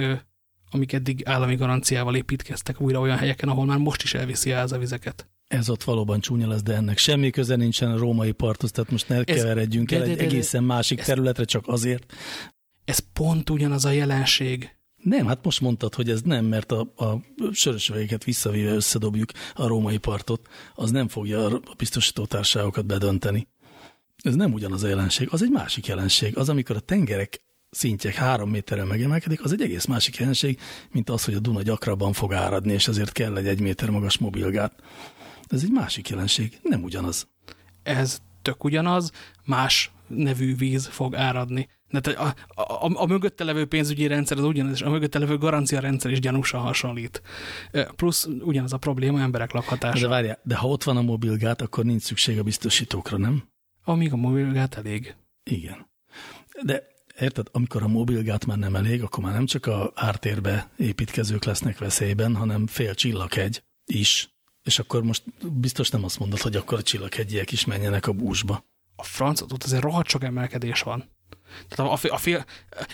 amik eddig állami garanciával építkeztek újra olyan helyeken, ahol már most is elviszi el a vizeket. Ez ott valóban csúnya lesz, de ennek semmi köze nincsen a római parthoz, tehát most ne ez, keveredjünk de, el de, egy de, egészen másik ez, területre csak azért. Ez pont ugyanaz a jelenség. Nem, hát most mondtad, hogy ez nem, mert a, a sörösvegeket visszavéve összedobjuk a római partot, az nem fogja a biztosítótársaságokat bedönteni. Ez nem ugyanaz a jelenség, az egy másik jelenség. Az, amikor a tengerek szintje három méterrel megemelkedik, az egy egész másik jelenség, mint az, hogy a Duna gyakrabban fog áradni, és ezért kell egy egy méter magas mobilgát. Ez egy másik jelenség, nem ugyanaz. Ez tök ugyanaz, más nevű víz fog áradni. De a, a, a, a mögötte levő pénzügyi rendszer az ugyanaz, és a mögötte levő garancia rendszer is gyanúsan hasonlít. Plusz ugyanaz a probléma emberek lakhatása. De várjál, de ha ott van a mobilgát, akkor nincs szükség a biztosítókra, nem? Amíg a mobilgát elég. Igen. De érted, amikor a mobilgát már nem elég, akkor már nem csak a ártérbe építkezők lesznek veszélyben, hanem fél csillaghegy is. És akkor most biztos nem azt mondod, hogy akkor a csillaghegyiek is menjenek a búzsba. A francot ott azért rohadt sok emelkedés van. Tehát a, a, fél,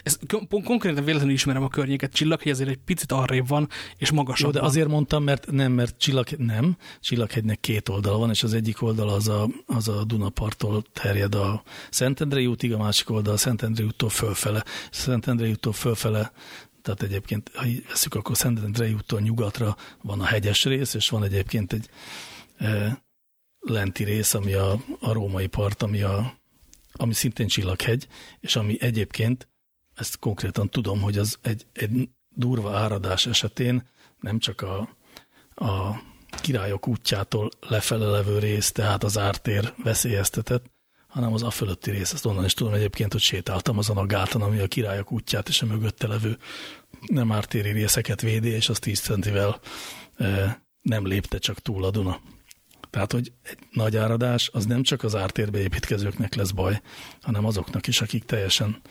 ez, konkrétan véletlenül ismerem a környéket, Csillaghegy azért egy picit arrébb van, és magasabb Jó, de azért mondtam, mert nem, mert Csillag, nem, Csillaghegynek két oldala van, és az egyik oldal az a, az a Dunapartól terjed a Szentendrei útig, a másik oldal a Szentendrei úttól fölfele. Szentendrei úttól fölfele tehát egyébként, ha veszük, akkor Szentendrei úttól nyugatra van a hegyes rész, és van egyébként egy e, lenti rész, ami a, a római part, ami a ami szintén csillaghegy, és ami egyébként, ezt konkrétan tudom, hogy az egy, egy durva áradás esetén nem csak a, a királyok útjától lefele levő rész, tehát az ártér veszélyeztetett, hanem az a fölötti rész. Ezt onnan is tudom egyébként, hogy sétáltam azon a gáton, ami a királyok útját és a mögötte levő nem ártéri részeket védi, és az 10 centivel e, nem lépte csak túl a Duna. Tehát, hogy egy nagy áradás az nem csak az ártérbe építkezőknek lesz baj, hanem azoknak is, akik teljesen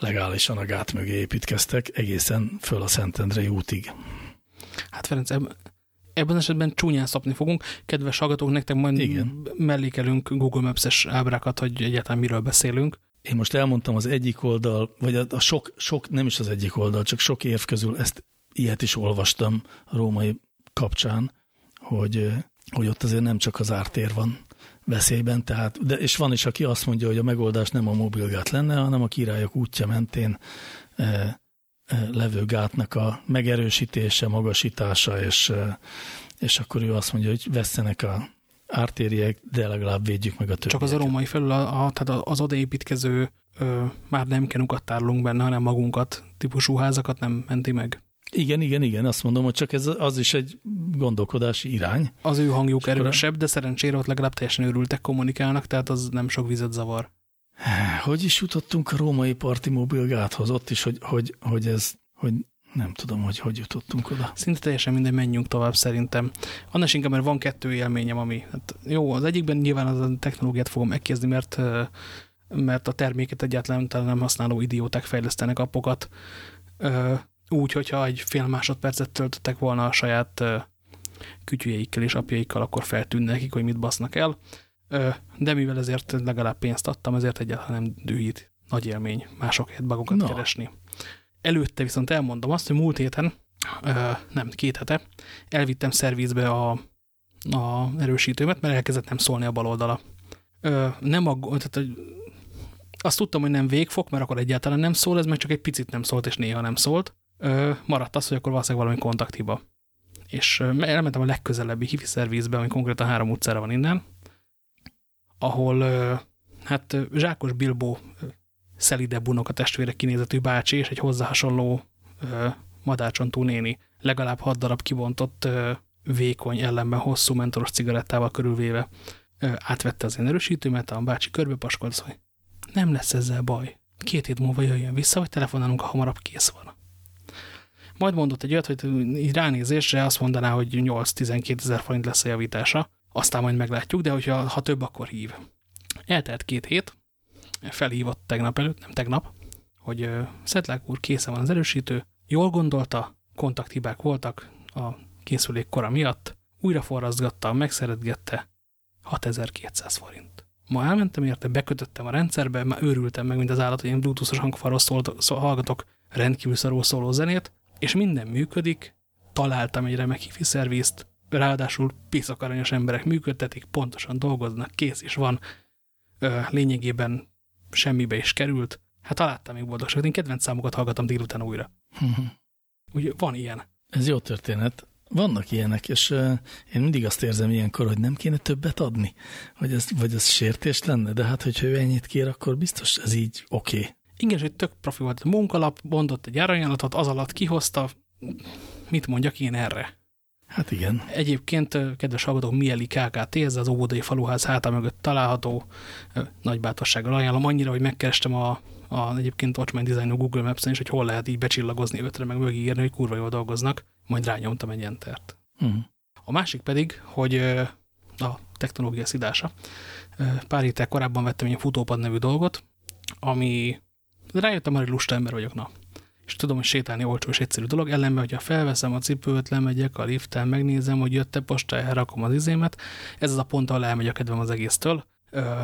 legálisan a gát mögé építkeztek, egészen föl a Szentendrei útig. Hát Ferenc, ebben, ebben esetben csúnyán szapni fogunk. Kedves hallgatók, nektek majd Igen. mellékelünk Google Maps-es ábrákat, hogy egyáltalán miről beszélünk. Én most elmondtam az egyik oldal, vagy a, a sok, sok, nem is az egyik oldal, csak sok érv közül ezt ilyet is olvastam a római kapcsán, hogy hogy ott azért nem csak az ártér van veszélyben, tehát, de, és van is, aki azt mondja, hogy a megoldás nem a mobilgát lenne, hanem a királyok útja mentén e, e, levő gátnak a megerősítése, magasítása, és, e, és akkor ő azt mondja, hogy vesztenek a ártériek, de legalább védjük meg a többieket. Csak az a római felül, a, a, tehát az odaépítkező ö, már nem kenukat tárolunk benne, hanem magunkat, típusú házakat nem menti meg. Igen, igen, igen, azt mondom, hogy csak ez az is egy gondolkodási irány. Az ő hangjuk erősebb, de szerencsére ott legalább teljesen őrültek kommunikálnak, tehát az nem sok vizet zavar. Hogy is jutottunk a római parti mobilgáthoz? Ott is, hogy, hogy, hogy ez, hogy nem tudom, hogy hogy jutottunk oda. Szinte teljesen minden, menjünk tovább szerintem. Annál inkább, mert van kettő élményem, ami hát jó, az egyikben nyilván az a technológiát fogom megkérdezni, mert, mert a terméket egyáltalán nem használó idióták fejlesztenek appokat, úgy, hogyha egy fél másodpercet töltöttek volna a saját kütyüjeikkel és apjaikkal, akkor feltűnne nekik, hogy mit basznak el. De mivel ezért legalább pénzt adtam, ezért egyáltalán nem dühít. Nagy élmény mások helyett bugokat no. keresni. Előtte viszont elmondom azt, hogy múlt héten, nem, két hete, elvittem szervizbe a, a erősítőmet, mert elkezdett nem szólni a bal oldala. Nem a, tehát azt tudtam, hogy nem végfok, mert akkor egyáltalán nem szól, ez meg csak egy picit nem szólt, és néha nem szólt. Maradt az, hogy akkor valószínűleg valami kontakthiba. És elmentem a legközelebbi hifi szervizbe, ami konkrétan három utcára van innen, ahol hát Zsákos Bilbo szelide bunok a testvére kinézetű bácsi és egy hozzá hasonló madárcsontú néni legalább hat darab kibontott vékony, ellenben hosszú mentoros cigarettával körülvéve átvette az én erősítőmet, a bácsi körbe paskolt, hogy nem lesz ezzel baj. Két hét múlva jöjjön vissza, vagy telefonálunk, ha hamarabb kész van. Majd mondott egy olyat, hogy így ránézésre azt mondaná, hogy 8-12 ezer forint lesz a javítása, aztán majd meglátjuk, de hogyha ha több, akkor hív. Eltelt két hét, felhívott tegnap előtt, nem tegnap, hogy Szetlák úr, készen van az erősítő, jól gondolta, kontakthibák voltak a készülék kora miatt, újra forrasztgatta, megszeretgette, 6200 forint. Ma elmentem érte, bekötöttem a rendszerbe, már őrültem meg, mint az állat, hogy én bluetoothos hangfalról hallgatok rendkívül szarul szóló zenét, és minden működik, találtam egy remek hifi szervizt, ráadásul piszakaranyos emberek működtetik, pontosan dolgoznak, kész is van, ö, lényegében semmibe is került. Hát találtam még boldogságot, én kedvenc számokat hallgatom délután újra. Ugye van ilyen. Ez jó történet. Vannak ilyenek, és uh, én mindig azt érzem ilyenkor, hogy nem kéne többet adni, vagy ez, vagy ez sértés lenne, de hát, hogyha ő ennyit kér, akkor biztos ez így oké. Okay. Igen, hogy tök profi volt a munkalap, mondott egy árajánlatot, az alatt kihozta, mit mondjak én erre? Hát igen. Egyébként, kedves hallgatók, Mieli KKT, ez az óvodai faluház háta mögött található, nagy bátorsággal ajánlom annyira, hogy megkerestem a, a egyébként Watchman Design Google Maps-en is, hogy hol lehet így becsillagozni ötre, meg mögé írni, hogy kurva jól dolgoznak, majd rányomtam egy entert. Uh mhm. -huh. A másik pedig, hogy a technológia szidása. Pár héttel korábban vettem egy futópad nevű dolgot, ami rájöttem, hogy lusta ember vagyok, na és tudom, hogy sétálni olcsó és egyszerű dolog, ellenben, hogyha felveszem a cipőt, lemegyek a liften, megnézem, hogy jött-e posta, elrakom az izémet, ez az a pont, ahol elmegy a kedvem az egésztől. Ö,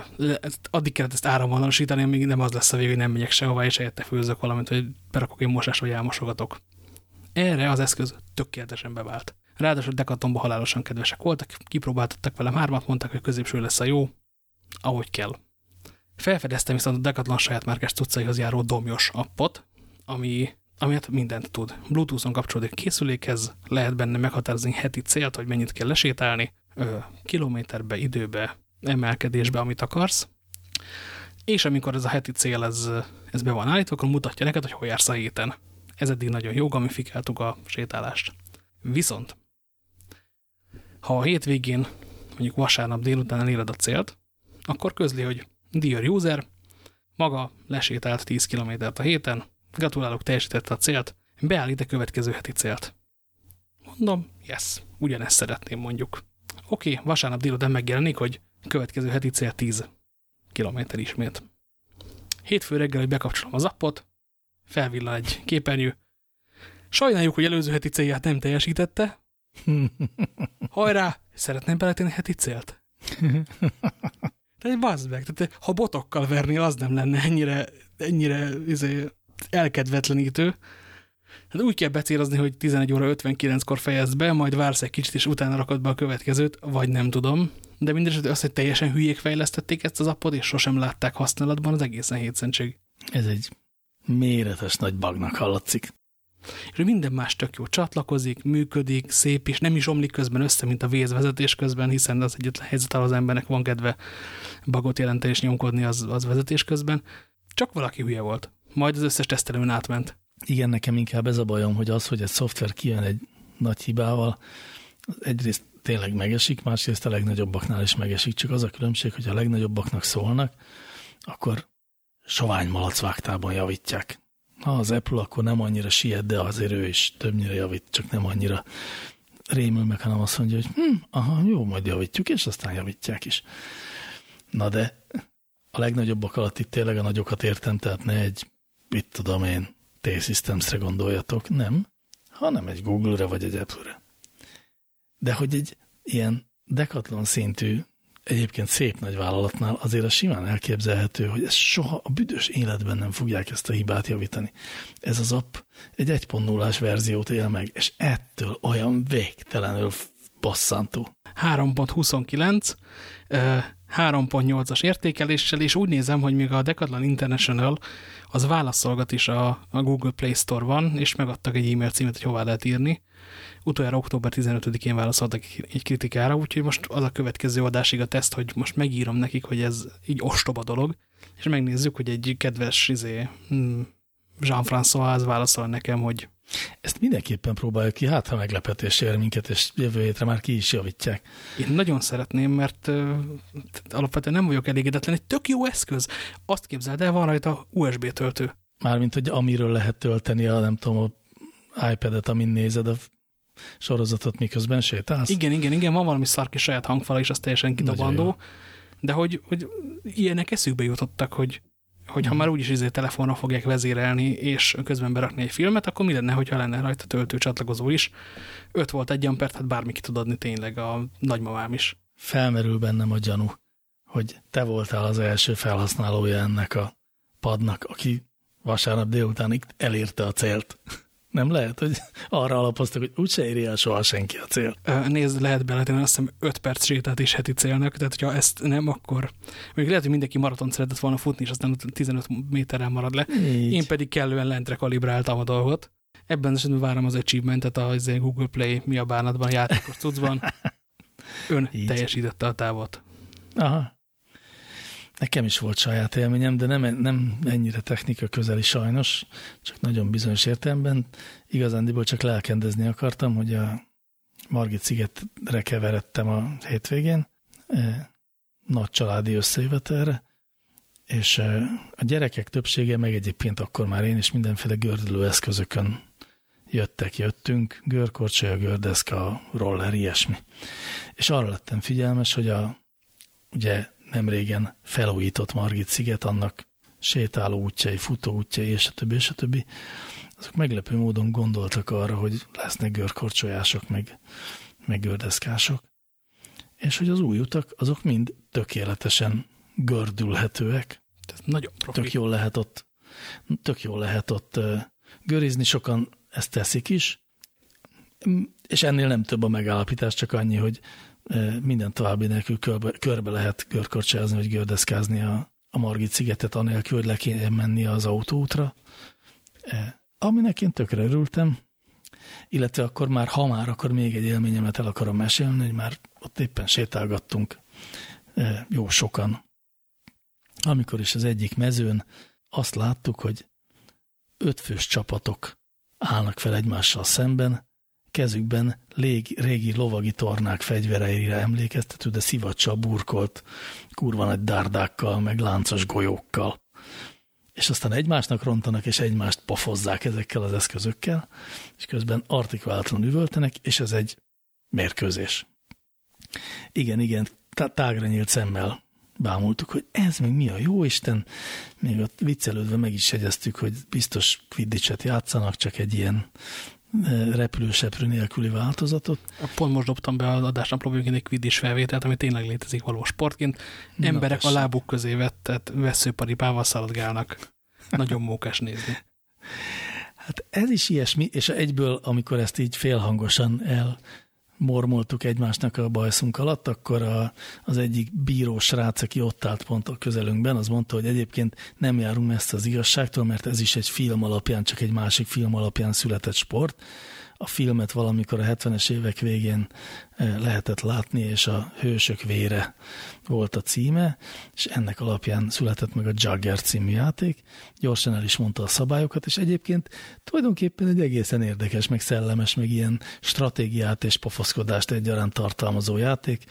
addig kellett ezt áramvonalasítani, amíg nem az lesz a vég, hogy nem megyek sehová, és helyette főzök valamit, hogy berakok egy mosás, vagy elmosogatok. Erre az eszköz tökéletesen bevált. Ráadásul Decathlonban halálosan kedvesek voltak, kipróbáltattak velem hármat, mondták, hogy középső lesz a jó, ahogy kell. Felfedeztem viszont a Decathlon saját márkás tudcaihoz járó domjos appot, ami, ami mindent tud. Bluetooth-on kapcsolódik készülékhez, lehet benne meghatározni heti célt, hogy mennyit kell lesétálni, ö, kilométerbe, időbe, emelkedésbe, amit akarsz. És amikor ez a heti cél ez, ez be van állítva, akkor mutatja neked, hogy hol jársz a héten. Ez eddig nagyon jó, gamifikáltuk a sétálást. Viszont, ha a hétvégén, mondjuk vasárnap délután eléred a célt, akkor közli, hogy Dear User, maga lesétált 10 kilométert a héten, Gratulálok, teljesítette a célt. Beállít a következő heti célt. Mondom, yes, ugyanezt szeretném mondjuk. Oké, okay, vasárnap délután megjelenik, hogy következő heti cél 10 kilométer ismét. Hétfő reggel, hogy bekapcsolom az appot, felvillan egy képernyő. Sajnáljuk, hogy előző heti célját nem teljesítette. Hajrá, szeretném beletenni heti célt? Tehát bazd meg, tehát ha botokkal verni, az nem lenne ennyire, ennyire izé, elkedvetlenítő. Hát úgy kell becélozni, hogy 11 óra 59-kor fejezd be, majd vársz egy kicsit, és utána rakod be a következőt, vagy nem tudom. De mindesetre azt, hogy teljesen hülyék fejlesztették ezt az appot, és sosem látták használatban, az egészen hétszentség. Ez egy méretes nagy bagnak hallatszik. És minden más tök jó csatlakozik, működik, szép, és nem is omlik közben össze, mint a vészvezetés közben, hiszen az egyetlen helyzet, az embernek van kedve bagot jelenteni és nyomkodni az, az vezetés közben. Csak valaki hülye volt. Majd az összes tesztelőn átment. Igen, nekem inkább ez a bajom, hogy az, hogy egy szoftver kijön egy nagy hibával, egyrészt tényleg megesik, másrészt a legnagyobbaknál is megesik, csak az a különbség, hogy a legnagyobbaknak szólnak, akkor sovány malacvágtában javítják. Ha az Apple, akkor nem annyira siet, de azért ő is többnyire javít, csak nem annyira rémül meg, hanem azt mondja, hogy hm, aha, jó, majd javítjuk, és aztán javítják is. Na de a legnagyobbak alatt itt tényleg a nagyokat értem, tehát ne egy, mit tudom én, T-Systems-re gondoljatok, nem, hanem egy Google-re vagy egy Apple-re. De hogy egy ilyen dekatlon szintű, egyébként szép nagy vállalatnál azért a simán elképzelhető, hogy ez soha a büdös életben nem fogják ezt a hibát javítani. Ez az app egy 1.0-ás verziót él meg, és ettől olyan végtelenül basszantó. 3.29, 3.8-as értékeléssel, és úgy nézem, hogy még a Decathlon International az válaszolgat is a, Google Play Store-ban, és megadtak egy e-mail címet, hogy hová lehet írni. Utoljára október 15-én válaszoltak egy kritikára, úgyhogy most az a következő adásig a teszt, hogy most megírom nekik, hogy ez így ostoba dolog, és megnézzük, hogy egy kedves izé, hmm, Jean-François válaszol nekem, hogy ezt mindenképpen próbálja ki, hát ha meglepetés ér minket, és jövő hétre már ki is javítják. Én nagyon szeretném, mert uh, alapvetően nem vagyok elégedetlen. Egy tök jó eszköz. Azt képzeld el, van rajta USB töltő. Mármint, hogy amiről lehet tölteni a, nem tudom, a iPad-et, amin nézed a sorozatot, miközben sétálsz. Igen, igen, igen, van valami szarki saját hangfala, és az teljesen kidobandó. De hogy, hogy ilyenek eszükbe jutottak, hogy hogy ha mhm. már úgyis izé telefonra fogják vezérelni, és közben berakni egy filmet, akkor mi lenne, hogyha lenne rajta töltő csatlakozó is. Öt volt egy ampert, hát bármi ki tud adni tényleg a nagymamám is. Felmerül bennem a gyanú, hogy te voltál az első felhasználója ennek a padnak, aki vasárnap délutánig elérte a célt. Nem lehet, hogy arra alapoztak, hogy úgyse éri el soha senki a cél. Nézd, lehet beletenni azt hiszem 5 perc sétát is heti célnak, tehát hogyha ezt nem, akkor még lehet, hogy mindenki maraton szeretett volna futni, és aztán 15 méterrel marad le. Így. Én pedig kellően lentre kalibráltam a dolgot. Ebben az esetben várom az achievementet a Google Play mi a bánatban, a játékos cuccban. Ön Így. teljesítette a távot. Aha. Nekem is volt saját élményem, de nem, nem ennyire technika közeli sajnos, csak nagyon bizonyos értelemben. Igazándiból csak lelkendezni akartam, hogy a Margit szigetre keveredtem a hétvégén, e, nagy családi összejövetelre, és e, a gyerekek többsége, meg egyébként akkor már én is mindenféle gördülő eszközökön jöttek, jöttünk, görkorcsolya, gördeszka, roller, ilyesmi. És arra lettem figyelmes, hogy a, ugye nem régen felújított Margit sziget, annak sétáló útjai, futó útjai, és a többi, és a többi, azok meglepő módon gondoltak arra, hogy lesznek görkorcsolyások, meg, meg gördeszkások, és hogy az új utak, azok mind tökéletesen gördülhetőek. Tehát nagyon profi. Tök jól lehet ott, tök jól lehet ott görizni, sokan ezt teszik is, és ennél nem több a megállapítás, csak annyi, hogy minden további nélkül körbe, körbe lehet görkorcsázni, vagy gördeszkázni a, a Margit szigetet, anélkül, hogy le kéne menni az autóútra. Aminek én tökre örültem, illetve akkor már, ha már, akkor még egy élményemet el akarom mesélni, hogy már ott éppen sétálgattunk jó sokan. Amikor is az egyik mezőn azt láttuk, hogy ötfős csapatok állnak fel egymással szemben, kezükben lég, régi lovagi tornák fegyvereire emlékeztető, de szivacsal burkolt, kurva nagy dárdákkal, meg láncos golyókkal. És aztán egymásnak rontanak, és egymást pofozzák ezekkel az eszközökkel, és közben artikulálatlan üvöltenek, és ez egy mérkőzés. Igen, igen, tágra nyílt szemmel bámultuk, hogy ez még mi a jó Isten, még ott viccelődve meg is jegyeztük, hogy biztos kviddicset játszanak, csak egy ilyen repülőseprő nélküli változatot. Pont most dobtam be az adásnaplóvőként egy kvidis felvételt, ami tényleg létezik valós sportként. Emberek Na, a lábuk közé vettet veszőparipával szaladgálnak. Nagyon mókás nézni. Hát ez is ilyesmi, és egyből, amikor ezt így félhangosan el mormoltuk egymásnak a bajszunk alatt, akkor a, az egyik bíró srác, aki ott állt pont a közelünkben, az mondta, hogy egyébként nem járunk messze az igazságtól, mert ez is egy film alapján, csak egy másik film alapján született sport, a filmet valamikor a 70-es évek végén eh, lehetett látni, és a Hősök vére volt a címe, és ennek alapján született meg a Jugger című játék. Gyorsan el is mondta a szabályokat, és egyébként tulajdonképpen egy egészen érdekes, meg szellemes, meg ilyen stratégiát és pofoszkodást egyaránt tartalmazó játék,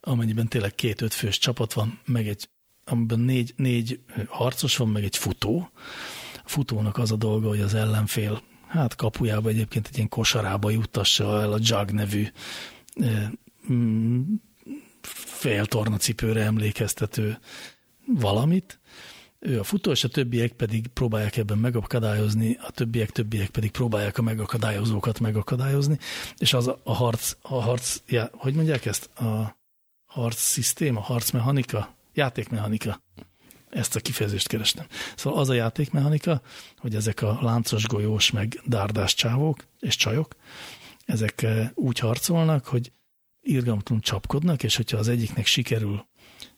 amennyiben tényleg két fős csapat van, meg egy amiben négy, négy harcos van, meg egy futó. Futónak az a dolga, hogy az ellenfél hát kapujába egyébként egy ilyen kosarába juttassa el a Jug nevű mm, féltornacipőre emlékeztető valamit. Ő a futó, és a többiek pedig próbálják ebben megakadályozni, a többiek többiek pedig próbálják a megakadályozókat megakadályozni, és az a harc, a harc, já, hogy mondják ezt? A harc szisztém, a harcmechanika, játékmechanika ezt a kifejezést kerestem. Szóval az a játékmechanika, hogy ezek a láncos golyós meg dárdás csávók és csajok, ezek eh, úgy harcolnak, hogy irgalmatlanul csapkodnak, és hogyha az egyiknek sikerül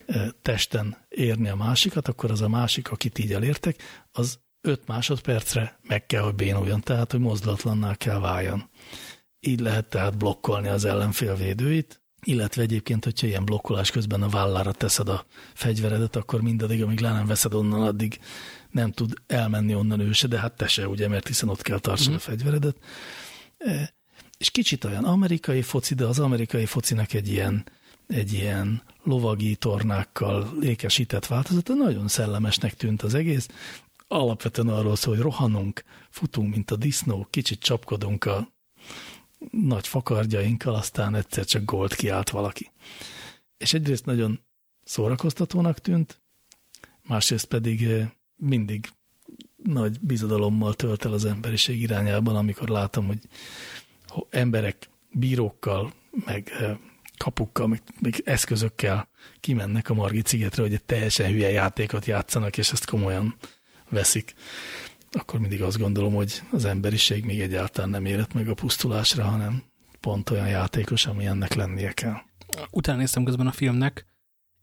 eh, testen érni a másikat, akkor az a másik, akit így elértek, az 5 másodpercre meg kell, hogy bénuljon, tehát, hogy mozdulatlanná kell váljon. Így lehet tehát blokkolni az ellenfél védőit, illetve egyébként, hogyha ilyen blokkolás közben a vállára teszed a fegyveredet, akkor mindaddig, amíg le nem veszed onnan, addig nem tud elmenni onnan ő se, de hát te se, ugye, mert hiszen ott kell tartsd mm. a fegyveredet. E, és kicsit olyan amerikai foci, de az amerikai focinak egy ilyen, egy ilyen lovagi tornákkal lékesített változata, nagyon szellemesnek tűnt az egész. Alapvetően arról szól, hogy rohanunk, futunk, mint a disznó, kicsit csapkodunk a nagy fakardjainkkal, aztán egyszer csak gold kiállt valaki. És egyrészt nagyon szórakoztatónak tűnt, másrészt pedig eh, mindig nagy bizodalommal tölt el az emberiség irányában, amikor látom, hogy emberek bírókkal, meg eh, kapukkal, meg, meg eszközökkel kimennek a Margit szigetre, hogy egy teljesen hülye játékot játszanak, és ezt komolyan veszik akkor mindig azt gondolom, hogy az emberiség még egyáltalán nem érett meg a pusztulásra, hanem pont olyan játékos, ami ennek lennie kell. Utána néztem közben a filmnek,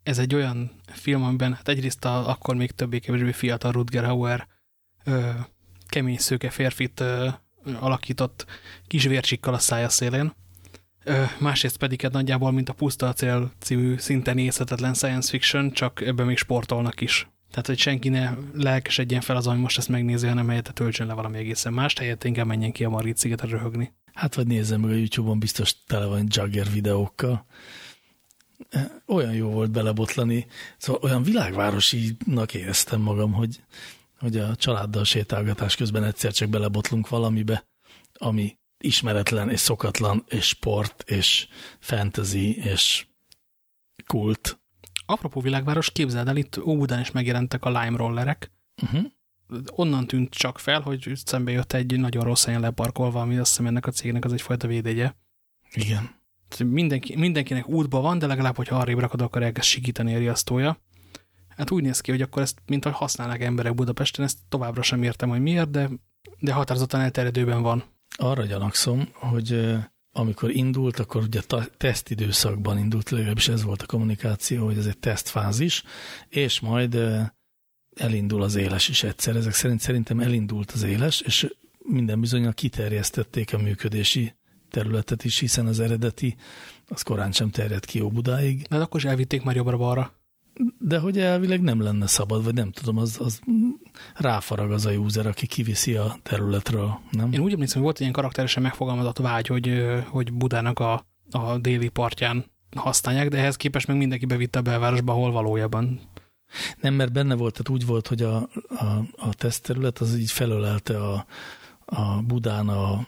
ez egy olyan film, amiben hát egyrészt a, akkor még többé-kevésbé fiatal Rutger Hauer ö, kemény szőke férfit ö, alakított kis vércsikkal a szája szélén, ö, másrészt pedig egy nagyjából, mint a Puszta Acél című szinte nézhetetlen science fiction, csak ebben még sportolnak is. Tehát, hogy senki ne lelkesedjen fel az, hogy most ezt megnézi, hanem helyette töltsön le valami egészen mást, helyett inkább menjen ki a Margit szigetre röhögni. Hát, vagy nézzem meg a YouTube-on, biztos tele van Jagger videókkal. Olyan jó volt belebotlani, szóval olyan világvárosinak éreztem magam, hogy, hogy a családdal sétálgatás közben egyszer csak belebotlunk valamibe, ami ismeretlen és szokatlan, és sport, és fantasy, és kult, Apropó világváros, képzeld el, itt Óbudán is megjelentek a Lime rollerek. Uh -huh. Onnan tűnt csak fel, hogy szembe jött egy nagyon rossz helyen leparkolva, ami azt hiszem ennek a cégnek az egyfajta védegye. Igen. Mindenki, mindenkinek útba van, de legalább, hogyha arrébb rakod, akkor elkezd sikítani a riasztója. Hát úgy néz ki, hogy akkor ezt, mint hogy használnak emberek Budapesten, ezt továbbra sem értem, hogy miért, de, de határozottan elterjedőben van. Arra gyanakszom, hogy amikor indult, akkor ugye tesztidőszakban indult, legalábbis ez volt a kommunikáció, hogy ez egy tesztfázis, és majd elindul az éles is egyszer. Ezek szerint szerintem elindult az éles, és minden bizonyal kiterjesztették a működési területet is, hiszen az eredeti az korán sem terjedt ki Óbudáig. De akkor is elvitték már jobbra-balra de hogy elvileg nem lenne szabad, vagy nem tudom, az, az ráfarag az a user, aki kiviszi a területről, nem? Én úgy emlékszem, hogy volt ilyen karakteresen megfogalmazott vágy, hogy, hogy Budának a, a déli partján használják, de ehhez képest meg mindenki bevitte a belvárosba, hol valójában. Nem, mert benne volt, tehát úgy volt, hogy a, a, a tesztterület az így felölelte a, a Budán a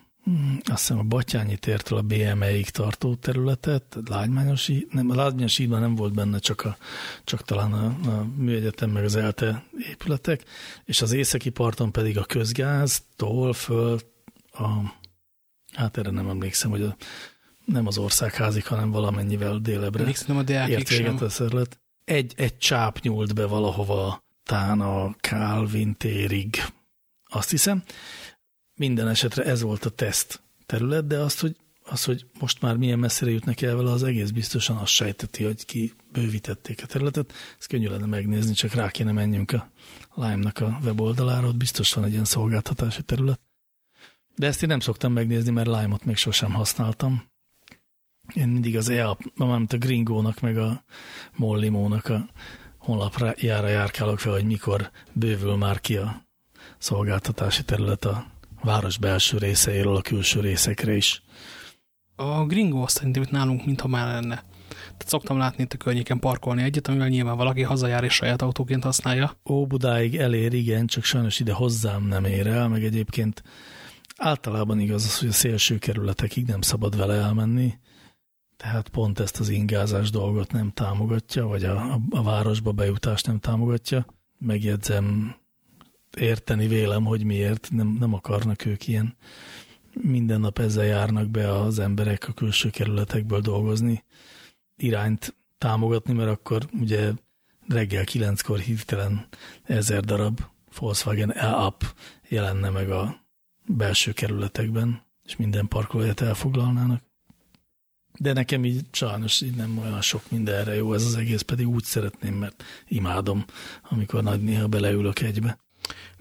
azt hiszem a Batyányi tértől a BME-ig tartó területet, Lágymányos, nem, a Lágymányos hídban nem volt benne, csak, a, csak talán a, a műegyetem meg az ELTE épületek, és az északi parton pedig a közgáztól föl a, hát erre nem emlékszem, hogy a, nem az országházig, hanem valamennyivel délebre Emlékszem a ért véget a Egy, egy csáp nyúlt be valahova, tán a Calvin térig, azt hiszem, minden esetre ez volt a teszt terület, de azt, hogy az, hogy most már milyen messzire jutnak el vele, az egész biztosan azt sejteti, hogy ki bővítették a területet. Ez könnyű lenne megnézni, csak rá kéne menjünk a Lime-nak a weboldalára, ott biztos van egy ilyen szolgáltatási terület. De ezt én nem szoktam megnézni, mert Lime-ot még sosem használtam. Én mindig az EAP, mármint a Gringo-nak, meg a Mollimónak a honlapjára járkálok fel, hogy mikor bővül már ki a szolgáltatási terület a város belső részeiről a külső részekre is. A Gringo szerintem itt nálunk mintha már lenne. Tehát szoktam látni itt a környéken parkolni egyet, amivel nyilván valaki hazajár és saját autóként használja. Óbudáig elér, igen, csak sajnos ide hozzám nem ér el, meg egyébként általában igaz az, hogy a szélső kerületekig nem szabad vele elmenni, tehát pont ezt az ingázás dolgot nem támogatja, vagy a, a, a városba bejutást nem támogatja. Megjegyzem, érteni vélem, hogy miért nem, nem akarnak ők ilyen minden nap ezzel járnak be az emberek a külső kerületekből dolgozni, irányt támogatni, mert akkor ugye reggel kilenckor hirtelen ezer darab Volkswagen E-Up jelenne meg a belső kerületekben, és minden parkolóját elfoglalnának. De nekem így sajnos így nem olyan sok mindenre jó ez az egész, pedig úgy szeretném, mert imádom, amikor nagy néha beleülök egybe.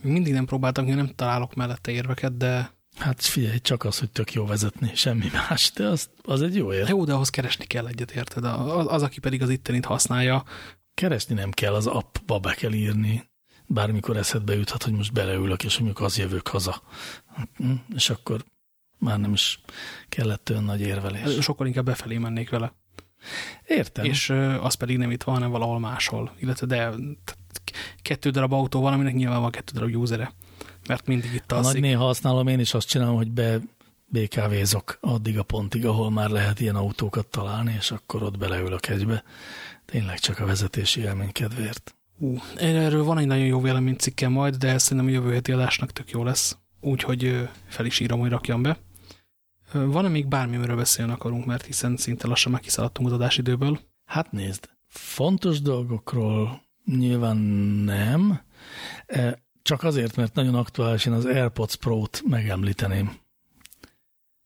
Még mindig nem próbáltam, hogy nem találok mellette érveket, de... Hát figyelj, csak az, hogy tök jó vezetni, semmi más, de az, az egy jó ér. Jó, de ahhoz keresni kell egyet, érted? Az, az aki pedig az ittenit használja. Keresni nem kell, az appba be kell írni. Bármikor eszedbe juthat, hogy most beleülök, és mondjuk az jövök haza. És akkor már nem is kellett olyan nagy érvelés. Sokkal inkább befelé mennék vele. Értem. És az pedig nem itt van, hanem valahol máshol. Illetve de kettő darab autó van, aminek nyilván van kettő darab usere. Mert mindig itt alszik. Nagy néha használom, én is azt csinálom, hogy be BKV-zok addig a pontig, ahol már lehet ilyen autókat találni, és akkor ott beleülök egybe. Tényleg csak a vezetési élmény kedvéért. Uh, erről van egy nagyon jó véleménycikke majd, de szerintem a jövő heti adásnak tök jó lesz. Úgyhogy fel is írom, hogy rakjam be. Van-e még bármi, amiről beszélni akarunk, mert hiszen szinte lassan már kiszaladtunk az adásidőből? Hát nézd, fontos dolgokról nyilván nem, e, csak azért, mert nagyon aktuális, én az AirPods Pro-t megemlíteném.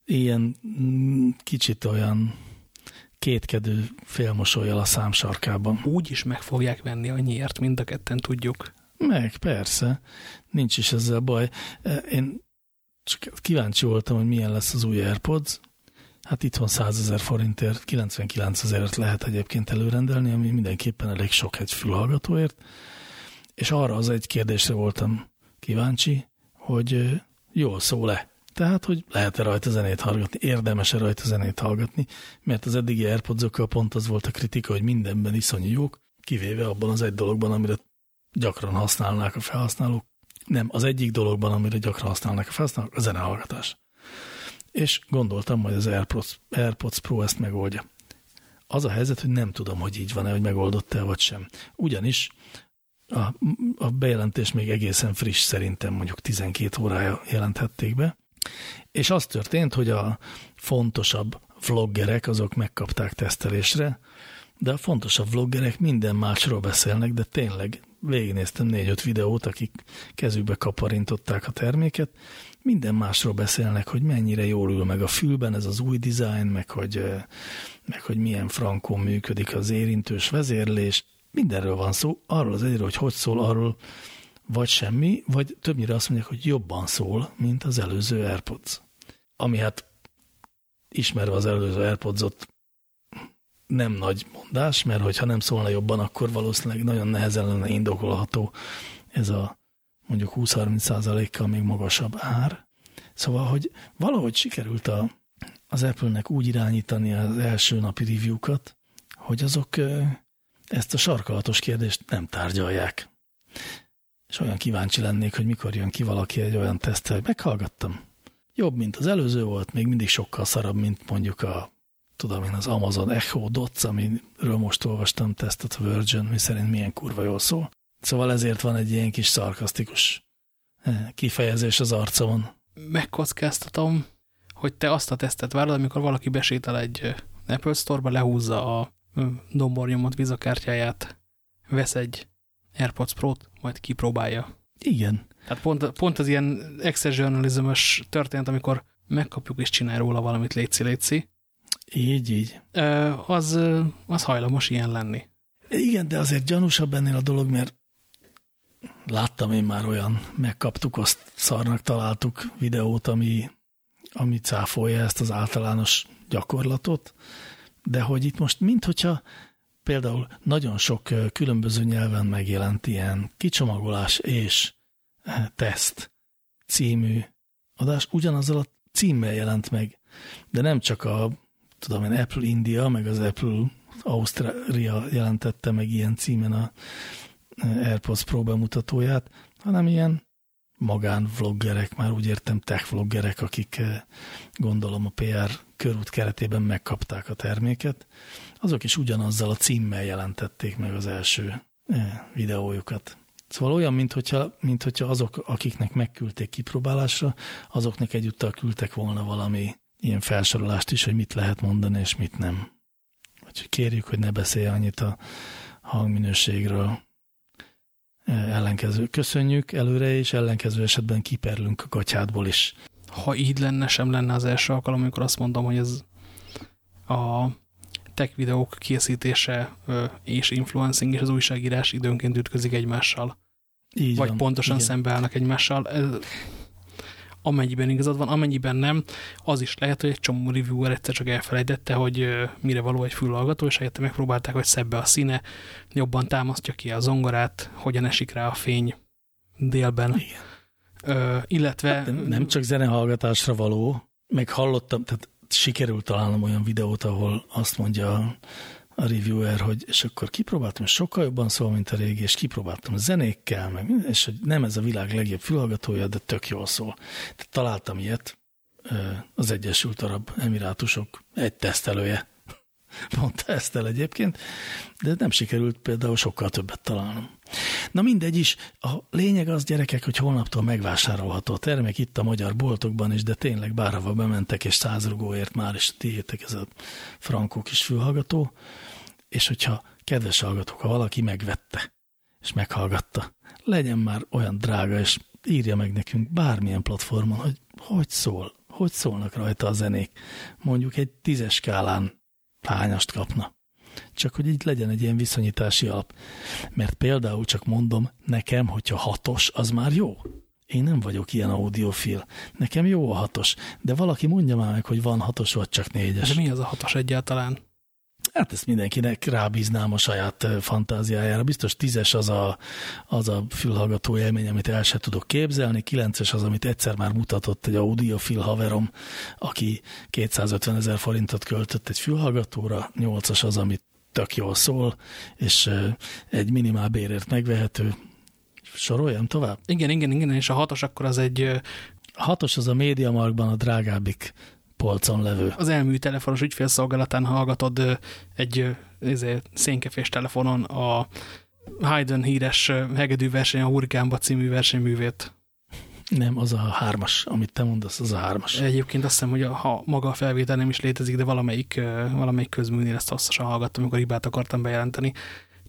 Ilyen mm, kicsit olyan kétkedő félmosolyjal a számsarkában. Úgy is meg fogják venni annyiért, mind a ketten tudjuk. Meg, persze. Nincs is ezzel baj. E, én csak kíváncsi voltam, hogy milyen lesz az új AirPods. Hát itthon 100 ezer forintért, 99 ezerért lehet egyébként előrendelni, ami mindenképpen elég sok egy fülhallgatóért. És arra az egy kérdésre voltam kíváncsi, hogy jól szól-e. Tehát, hogy lehet-e rajta zenét hallgatni, érdemes-e rajta zenét hallgatni, mert az eddigi airpods pont az volt a kritika, hogy mindenben iszonyú jók, kivéve abban az egy dologban, amire gyakran használnák a felhasználók. Nem, az egyik dologban, amire gyakran használnak a felhasználók, a zenehallgatás. És gondoltam, hogy az AirPods, AirPods Pro ezt megoldja. Az a helyzet, hogy nem tudom, hogy így van-e, hogy megoldott-e vagy sem. Ugyanis a, a bejelentés még egészen friss, szerintem mondjuk 12 órája jelenthették be, és az történt, hogy a fontosabb vloggerek azok megkapták tesztelésre, de a fontosabb vloggerek minden másról beszélnek, de tényleg végignéztem négy-öt videót, akik kezükbe kaparintották a terméket, minden másról beszélnek, hogy mennyire jól ül meg a fülben ez az új design, meg hogy, meg hogy milyen frankon működik az érintős vezérlés, mindenről van szó, arról az egyről, hogy hogy szól, arról vagy semmi, vagy többnyire azt mondják, hogy jobban szól, mint az előző AirPods. Ami hát ismerve az előző AirPods-ot nem nagy mondás, mert hogyha nem szólna jobban, akkor valószínűleg nagyon nehezen lenne indokolható ez a mondjuk 20-30 százalékkal még magasabb ár. Szóval, hogy valahogy sikerült a, az Apple-nek úgy irányítani az első napi review-kat, hogy azok ezt a sarkalatos kérdést nem tárgyalják. És olyan kíváncsi lennék, hogy mikor jön ki valaki egy olyan tesztel, hogy meghallgattam. Jobb, mint az előző volt, még mindig sokkal szarabb, mint mondjuk a tudom én, az Amazon Echo Dots, amiről most olvastam tesztet a Virgin, mi szerint milyen kurva jól szól. Szóval ezért van egy ilyen kis szarkasztikus eh, kifejezés az arcomon. Megkockáztatom, hogy te azt a tesztet várod, amikor valaki besétel egy eh, Apple Store-ba, lehúzza a dombornyomott vizakártyáját, vesz egy AirPods Pro-t, majd kipróbálja. Igen. Tehát pont, pont az ilyen access journalism történet, amikor megkapjuk és csinálj róla valamit létszi-létszi, Így, így. az, az hajlamos ilyen lenni. Igen, de azért gyanúsabb ennél a dolog, mert láttam én már olyan, megkaptuk, azt szarnak találtuk videót, ami, ami cáfolja ezt az általános gyakorlatot, de hogy itt most minthogyha például nagyon sok különböző nyelven megjelent ilyen kicsomagolás és teszt című adás, ugyanazzal a címmel jelent meg, de nem csak a tudom én, Apple India, meg az Apple Ausztrália jelentette meg ilyen címen a AirPods Pro bemutatóját, hanem ilyen magánvloggerek, már úgy értem tech vloggerek, akik gondolom a PR körút keretében megkapták a terméket, azok is ugyanazzal a címmel jelentették meg az első videójukat. Szóval olyan, mintha, mint azok, akiknek megküldték kipróbálásra, azoknak egyúttal küldtek volna valami ilyen felsorolást is, hogy mit lehet mondani, és mit nem. Úgyhogy kérjük, hogy ne beszélj annyit a hangminőségről. Ellenkező. Köszönjük előre, és ellenkező esetben kiperlünk a gatyádból is. Ha így lenne, sem lenne az első alkalom, amikor azt mondom, hogy ez a tech videók készítése és influencing és az újságírás időnként ütközik egymással. Így Vagy van, pontosan igen. szembeállnak egymással. Ez, amennyiben igazad van, amennyiben nem, az is lehet, hogy egy csomó reviewer egyszer csak elfelejtette, hogy mire való egy fülhallgató, és helyette megpróbálták, hogy szebbe a színe, jobban támasztja ki a zongorát, hogyan esik rá a fény délben. Igen. Ö, illetve... Hát nem csak zenehallgatásra való, meg hallottam, tehát sikerült találnom olyan videót, ahol azt mondja a reviewer, hogy és akkor kipróbáltam, és sokkal jobban szól, mint a régi, és kipróbáltam zenékkel, meg, és hogy nem ez a világ legjobb fülhallgatója, de tök jól szól. Tehát találtam ilyet az Egyesült Arab Emirátusok egy tesztelője mondta ezt el egyébként, de nem sikerült például sokkal többet találnom. Na mindegy is, a lényeg az gyerekek, hogy holnaptól megvásárolható a termék itt a magyar boltokban is, de tényleg bárhova bementek, és százrugóért már is tiétek ez a frankó kis fülhallgató, és hogyha kedves hallgatók, ha valaki megvette, és meghallgatta, legyen már olyan drága, és írja meg nekünk bármilyen platformon, hogy hogy szól, hogy szólnak rajta a zenék. Mondjuk egy tízes skálán hányast kapna. Csak hogy így legyen egy ilyen viszonyítási alap. Mert például csak mondom, nekem, hogyha hatos, az már jó. Én nem vagyok ilyen audiofil. Nekem jó a hatos, de valaki mondja már meg, hogy van hatos, vagy csak négyes. De mi az a hatos egyáltalán? Hát ezt mindenkinek rábíznám a saját fantáziájára. Biztos tízes az a, az a fülhallgató élmény, amit el sem tudok képzelni, kilences az, amit egyszer már mutatott egy audiofil haverom, aki 250 ezer forintot költött egy fülhallgatóra, nyolcas az, amit tök jól szól, és egy minimál bérért megvehető. Soroljam tovább? Igen, igen, igen, és a hatos akkor az egy... A hatos az a médiamarkban a drágábbik polcon levő. Az elmű telefonos ügyfélszolgálatán hallgatod egy ezért, szénkefés telefonon a Haydn híres hegedű verseny, a Hurrikánba című versenyművét. Nem, az a hármas, amit te mondasz, az a hármas. Egyébként azt hiszem, hogy a, ha maga a felvétel nem is létezik, de valamelyik, valamelyik közműnél ezt hosszasan hallgattam, amikor hibát akartam bejelenteni.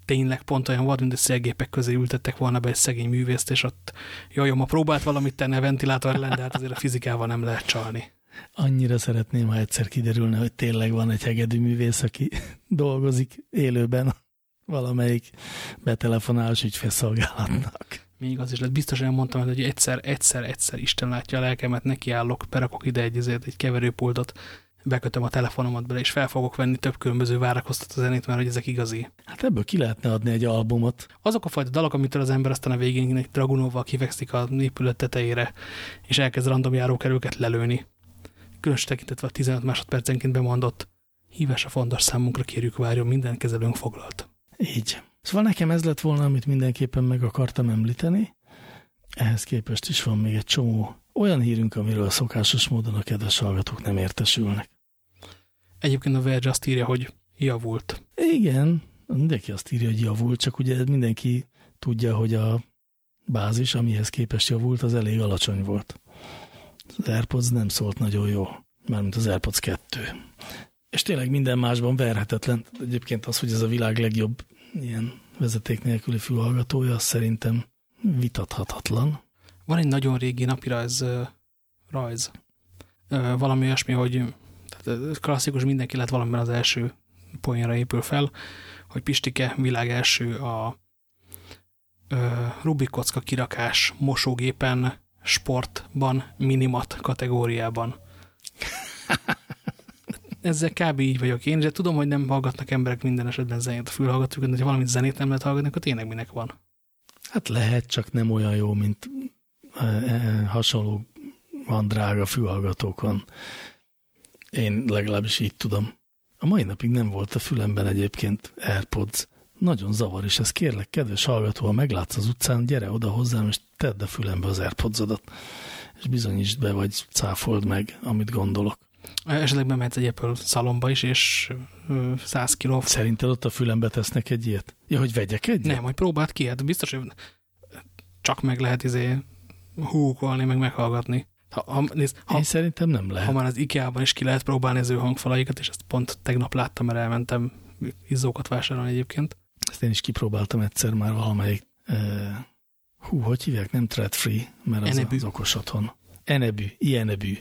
Tényleg pont olyan vad, mint a szélgépek közé ültettek volna be egy szegény művészt, és ott jaj, ma próbált valamit tenni a ventilátor ellen, de hát azért a fizikával nem lehet csalni. Annyira szeretném, ha egyszer kiderülne, hogy tényleg van egy hegedű művész, aki dolgozik élőben valamelyik betelefonálós ügyfélszolgálatnak. Még az is lett. Biztos elmondtam, hogy egyszer, egyszer, egyszer Isten látja a lelkemet, nekiállok, berakok ide egy, ezért egy keverőpultot, bekötöm a telefonomat bele, és fel fogok venni több különböző várakoztató zenét, mert hogy ezek igazi. Hát ebből ki lehetne adni egy albumot. Azok a fajta dalok, amitől az ember aztán a végén egy Dragunóval kifekszik a épület tetejére, és elkezd random járókerülket lelőni. Különös tekintetve a 15 másodpercenként bemondott, hívás a fontos számunkra kérjük várjon, minden kezelőnk foglalt. Így. Szóval nekem ez lett volna, amit mindenképpen meg akartam említeni. Ehhez képest is van még egy csomó olyan hírünk, amiről szokásos módon a kedves hallgatók nem értesülnek. Egyébként a Verge azt írja, hogy javult. Igen, mindenki azt írja, hogy javult, csak ugye mindenki tudja, hogy a bázis, amihez képest javult, az elég alacsony volt. Az AirPods nem szólt nagyon jó, mármint az AirPods 2. És tényleg minden másban verhetetlen. Egyébként az, hogy ez a világ legjobb ilyen vezeték nélküli fülhallgatója, az szerintem vitathatatlan. Van egy nagyon régi napirajz rajz, valami olyasmi, hogy tehát klasszikus mindenki lett valamiben az első poénra épül fel, hogy Pistike világ első a Rubik kocka kirakás mosógépen sportban minimat kategóriában. Ezzel kb. így vagyok én, de tudom, hogy nem hallgatnak emberek minden esetben zenét a fülhallgatókat, de ha valamit zenét nem lehet hallgatni, akkor tényleg minek van. Hát lehet, csak nem olyan jó, mint e, e, hasonló van drága fülhallgatókon. Én legalábbis így tudom. A mai napig nem volt a fülemben egyébként AirPods. Nagyon zavar, és ez kérlek, kedves hallgató, ha meglátsz az utcán, gyere oda hozzám, és tedd a fülembe az AirPodsodat, és bizonyítsd be, vagy cáfold meg, amit gondolok. Esetleg bemehetsz egy Apple szalomba is, és 100 kiló. Szerinted ott a fülembe tesznek egy ilyet? Ja, hogy vegyek egy? Nem, hogy próbáld ki, hát biztos, hogy csak meg lehet izé húkolni, meg meghallgatni. Ha, ha, nézd, ha, Én szerintem nem lehet. Ha már az IKEA-ban is ki lehet próbálni az ő hangfalaikat, és ezt pont tegnap láttam, mert elmentem izzókat vásárolni egyébként. Ezt én is kipróbáltam egyszer már valamelyik, uh, hú, hogy hívják, nem thread free, mert az Enebű. az okos otthon. Enebű, ilyenebű.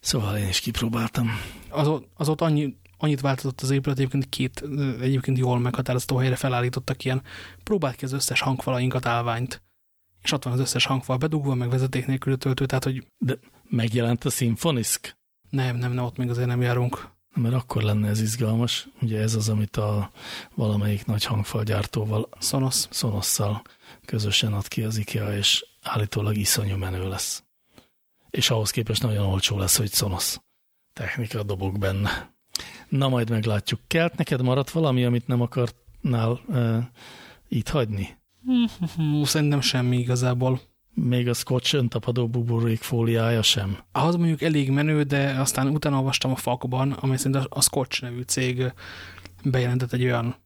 Szóval én is kipróbáltam. Az, az ott annyi, annyit változott az épület, egyébként két egyébként jól meghatározható helyre felállítottak ilyen, próbált ki az összes hangfalainkat állványt. És ott van az összes hangfal bedugva, meg vezeték nélkül töltő, tehát hogy... De megjelent a Symfonisk? Nem, nem, nem, ott még azért nem járunk. Mert akkor lenne ez izgalmas. Ugye ez az, amit a valamelyik nagy hangfalgyártóval, Sonos. Sonosszal közösen ad ki az IKEA, és állítólag iszonyú menő lesz. És ahhoz képest nagyon olcsó lesz, hogy Sonos technika dobok benne. Na, majd meglátjuk. Kelt neked maradt valami, amit nem akartnál uh, itt hagyni? Szerintem semmi igazából. Még a scotch öntapadó buborék fóliája sem? Az mondjuk elég menő, de aztán utána olvastam a fakban, amely szerint a Scotch nevű cég bejelentett egy olyan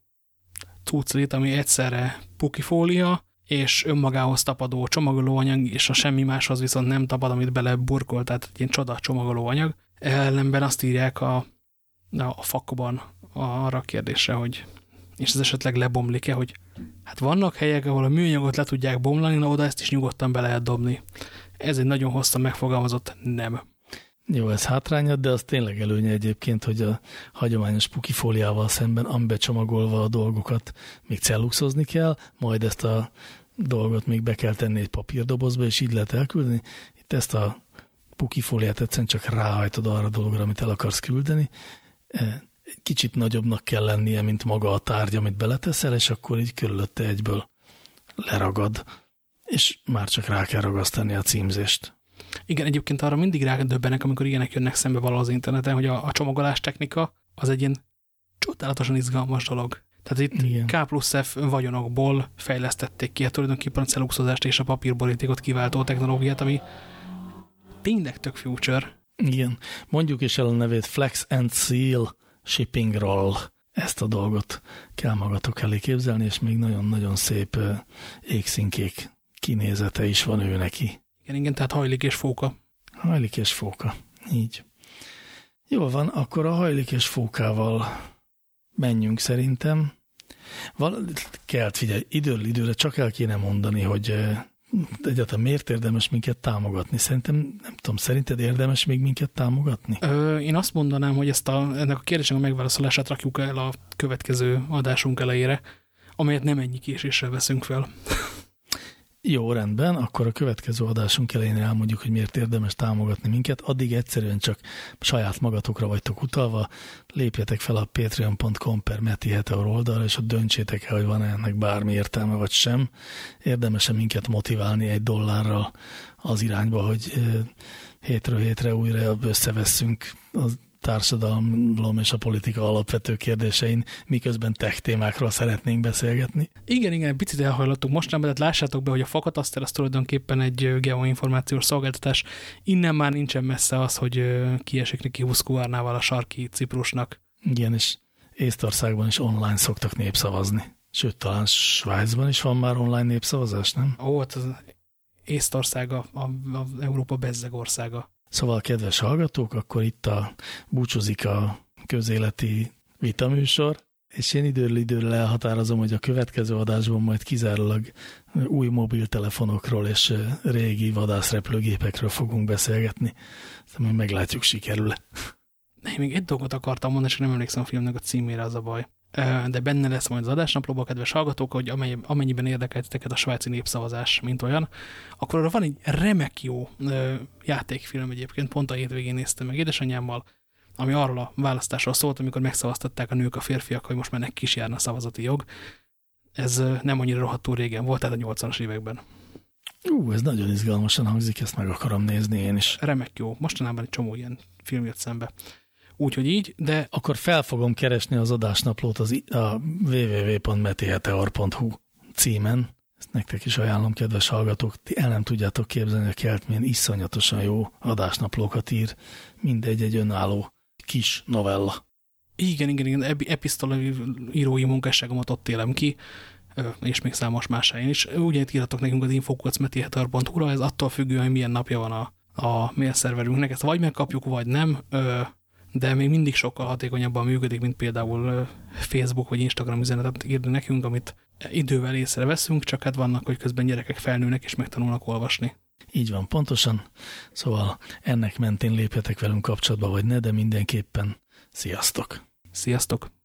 cuclit, ami egyszerre pukifólia, és önmagához tapadó csomagolóanyag, és a semmi máshoz viszont nem tapad, amit bele burkol, tehát egy ilyen csoda csomagolóanyag. Ellenben azt írják a, a fakban arra a kérdésre, hogy és ez esetleg lebomlik-e, hogy hát vannak helyek, ahol a műanyagot le tudják bomlani, na oda ezt is nyugodtan be lehet dobni. Ez egy nagyon hosszan megfogalmazott nem. Jó, ez hátránya, de az tényleg előnye egyébként, hogy a hagyományos pukifóliával szemben, amibe csomagolva a dolgokat még celluxozni kell, majd ezt a dolgot még be kell tenni egy papírdobozba, és így lehet elküldeni. Itt ezt a pukifóliát egyszerűen csak ráhajtod arra a dologra, amit el akarsz küldeni. Kicsit nagyobbnak kell lennie, mint maga a tárgy, amit beleteszel, és akkor így körülötte egyből leragad, és már csak rá kell ragasztani a címzést. Igen, egyébként arra mindig rádöbbenek, amikor ilyenek jönnek szembe valahol az interneten, hogy a, a csomagolás technika az egy ilyen csodálatosan izgalmas dolog. Tehát itt Igen. K plusz F vagyonokból fejlesztették ki a tulajdonképpen a celuxozást és a papírborítékot kiváltó technológiát, ami tényleg tök future. Igen. Mondjuk is el a nevét Flex and Seal shippingról. Ezt a dolgot kell magatok elé képzelni, és még nagyon-nagyon szép égszínkék kinézete is van ő neki. Igen, igen, tehát hajlik és fóka. Hajlik és fóka, így. Jó van, akkor a hajlik és fókával menjünk szerintem. Val kelt, figyelj, időről időre csak el kéne mondani, hogy egyáltalán miért érdemes minket támogatni? Szerintem, nem tudom, szerinted érdemes még minket támogatni? Ö, én azt mondanám, hogy ezt a, ennek a kérdésnek a megválaszolását rakjuk el a következő adásunk elejére, amelyet nem ennyi késéssel veszünk fel. Jó, rendben, akkor a következő adásunk elején elmondjuk, hogy miért érdemes támogatni minket. Addig egyszerűen csak saját magatokra vagytok utalva, lépjetek fel a patreon.com per Meti Heteor oldalra, és ott döntsétek el, hogy van -e ennek bármi értelme, vagy sem. Érdemes-e minket motiválni egy dollárral az irányba, hogy hétről hétre újra összevesszünk az társadalom és a politika alapvető kérdésein, miközben tech témákról szeretnénk beszélgetni. Igen, igen, picit elhajlottunk mostanában, de lássátok be, hogy a Fakataszter az tulajdonképpen egy geoinformációs szolgáltatás. Innen már nincsen messze az, hogy kiesik neki Huszkuvárnával a sarki Ciprusnak. Igen, és Észtországban is online szoktak népszavazni. Sőt, talán Svájcban is van már online népszavazás, nem? Ó, hát az Észtország a, a, a Európa bezzeg országa. Szóval, kedves hallgatók, akkor itt a búcsúzik a közéleti vitaműsor. és én időről időről elhatározom, hogy a következő adásban majd kizárólag új mobiltelefonokról és régi vadászrepülőgépekről fogunk beszélgetni. Szóval meglátjuk, sikerül-e. Én még egy dolgot akartam mondani, és nem emlékszem a filmnek a címére, az a baj. De benne lesz majd az adásnaplóban, kedves hallgatók, hogy amennyiben érdekel titeket a svájci népszavazás, mint olyan, akkor arra van egy remek jó játékfilm egyébként, pont a hétvégén néztem meg édesanyámmal, ami arról a választásról szólt, amikor megszavaztatták a nők a férfiak, hogy most már neki is járna a szavazati jog. Ez nem annyira rohadtul régen volt, tehát a 80-as években. Ú, ez nagyon izgalmasan hangzik, ezt meg akarom nézni én is. Remek jó. Mostanában egy csomó ilyen film jött szembe. Úgyhogy így, de... Akkor fel fogom keresni az adásnaplót az a www.metiheteor.hu címen. Ezt nektek is ajánlom, kedves hallgatók. Ti el nem tudjátok képzelni, a Kelt milyen iszonyatosan jó adásnaplókat ír. Mindegy egy önálló kis novella. Igen, igen, igen, episztola írói munkásságomat ott élem ki, és még számos más helyen is. Ugye itt írhatok nekünk az infokocmetihetar.hu-ra, ez attól függően, hogy milyen napja van a, a mail szerverünknek, ezt vagy megkapjuk, vagy nem, de még mindig sokkal hatékonyabban működik, mint például Facebook vagy Instagram üzenetet írni nekünk, amit idővel észreveszünk, csak hát vannak, hogy közben gyerekek felnőnek és megtanulnak olvasni. Így van, pontosan. Szóval ennek mentén lépjetek velünk kapcsolatba, vagy ne, de mindenképpen sziasztok! Sziasztok!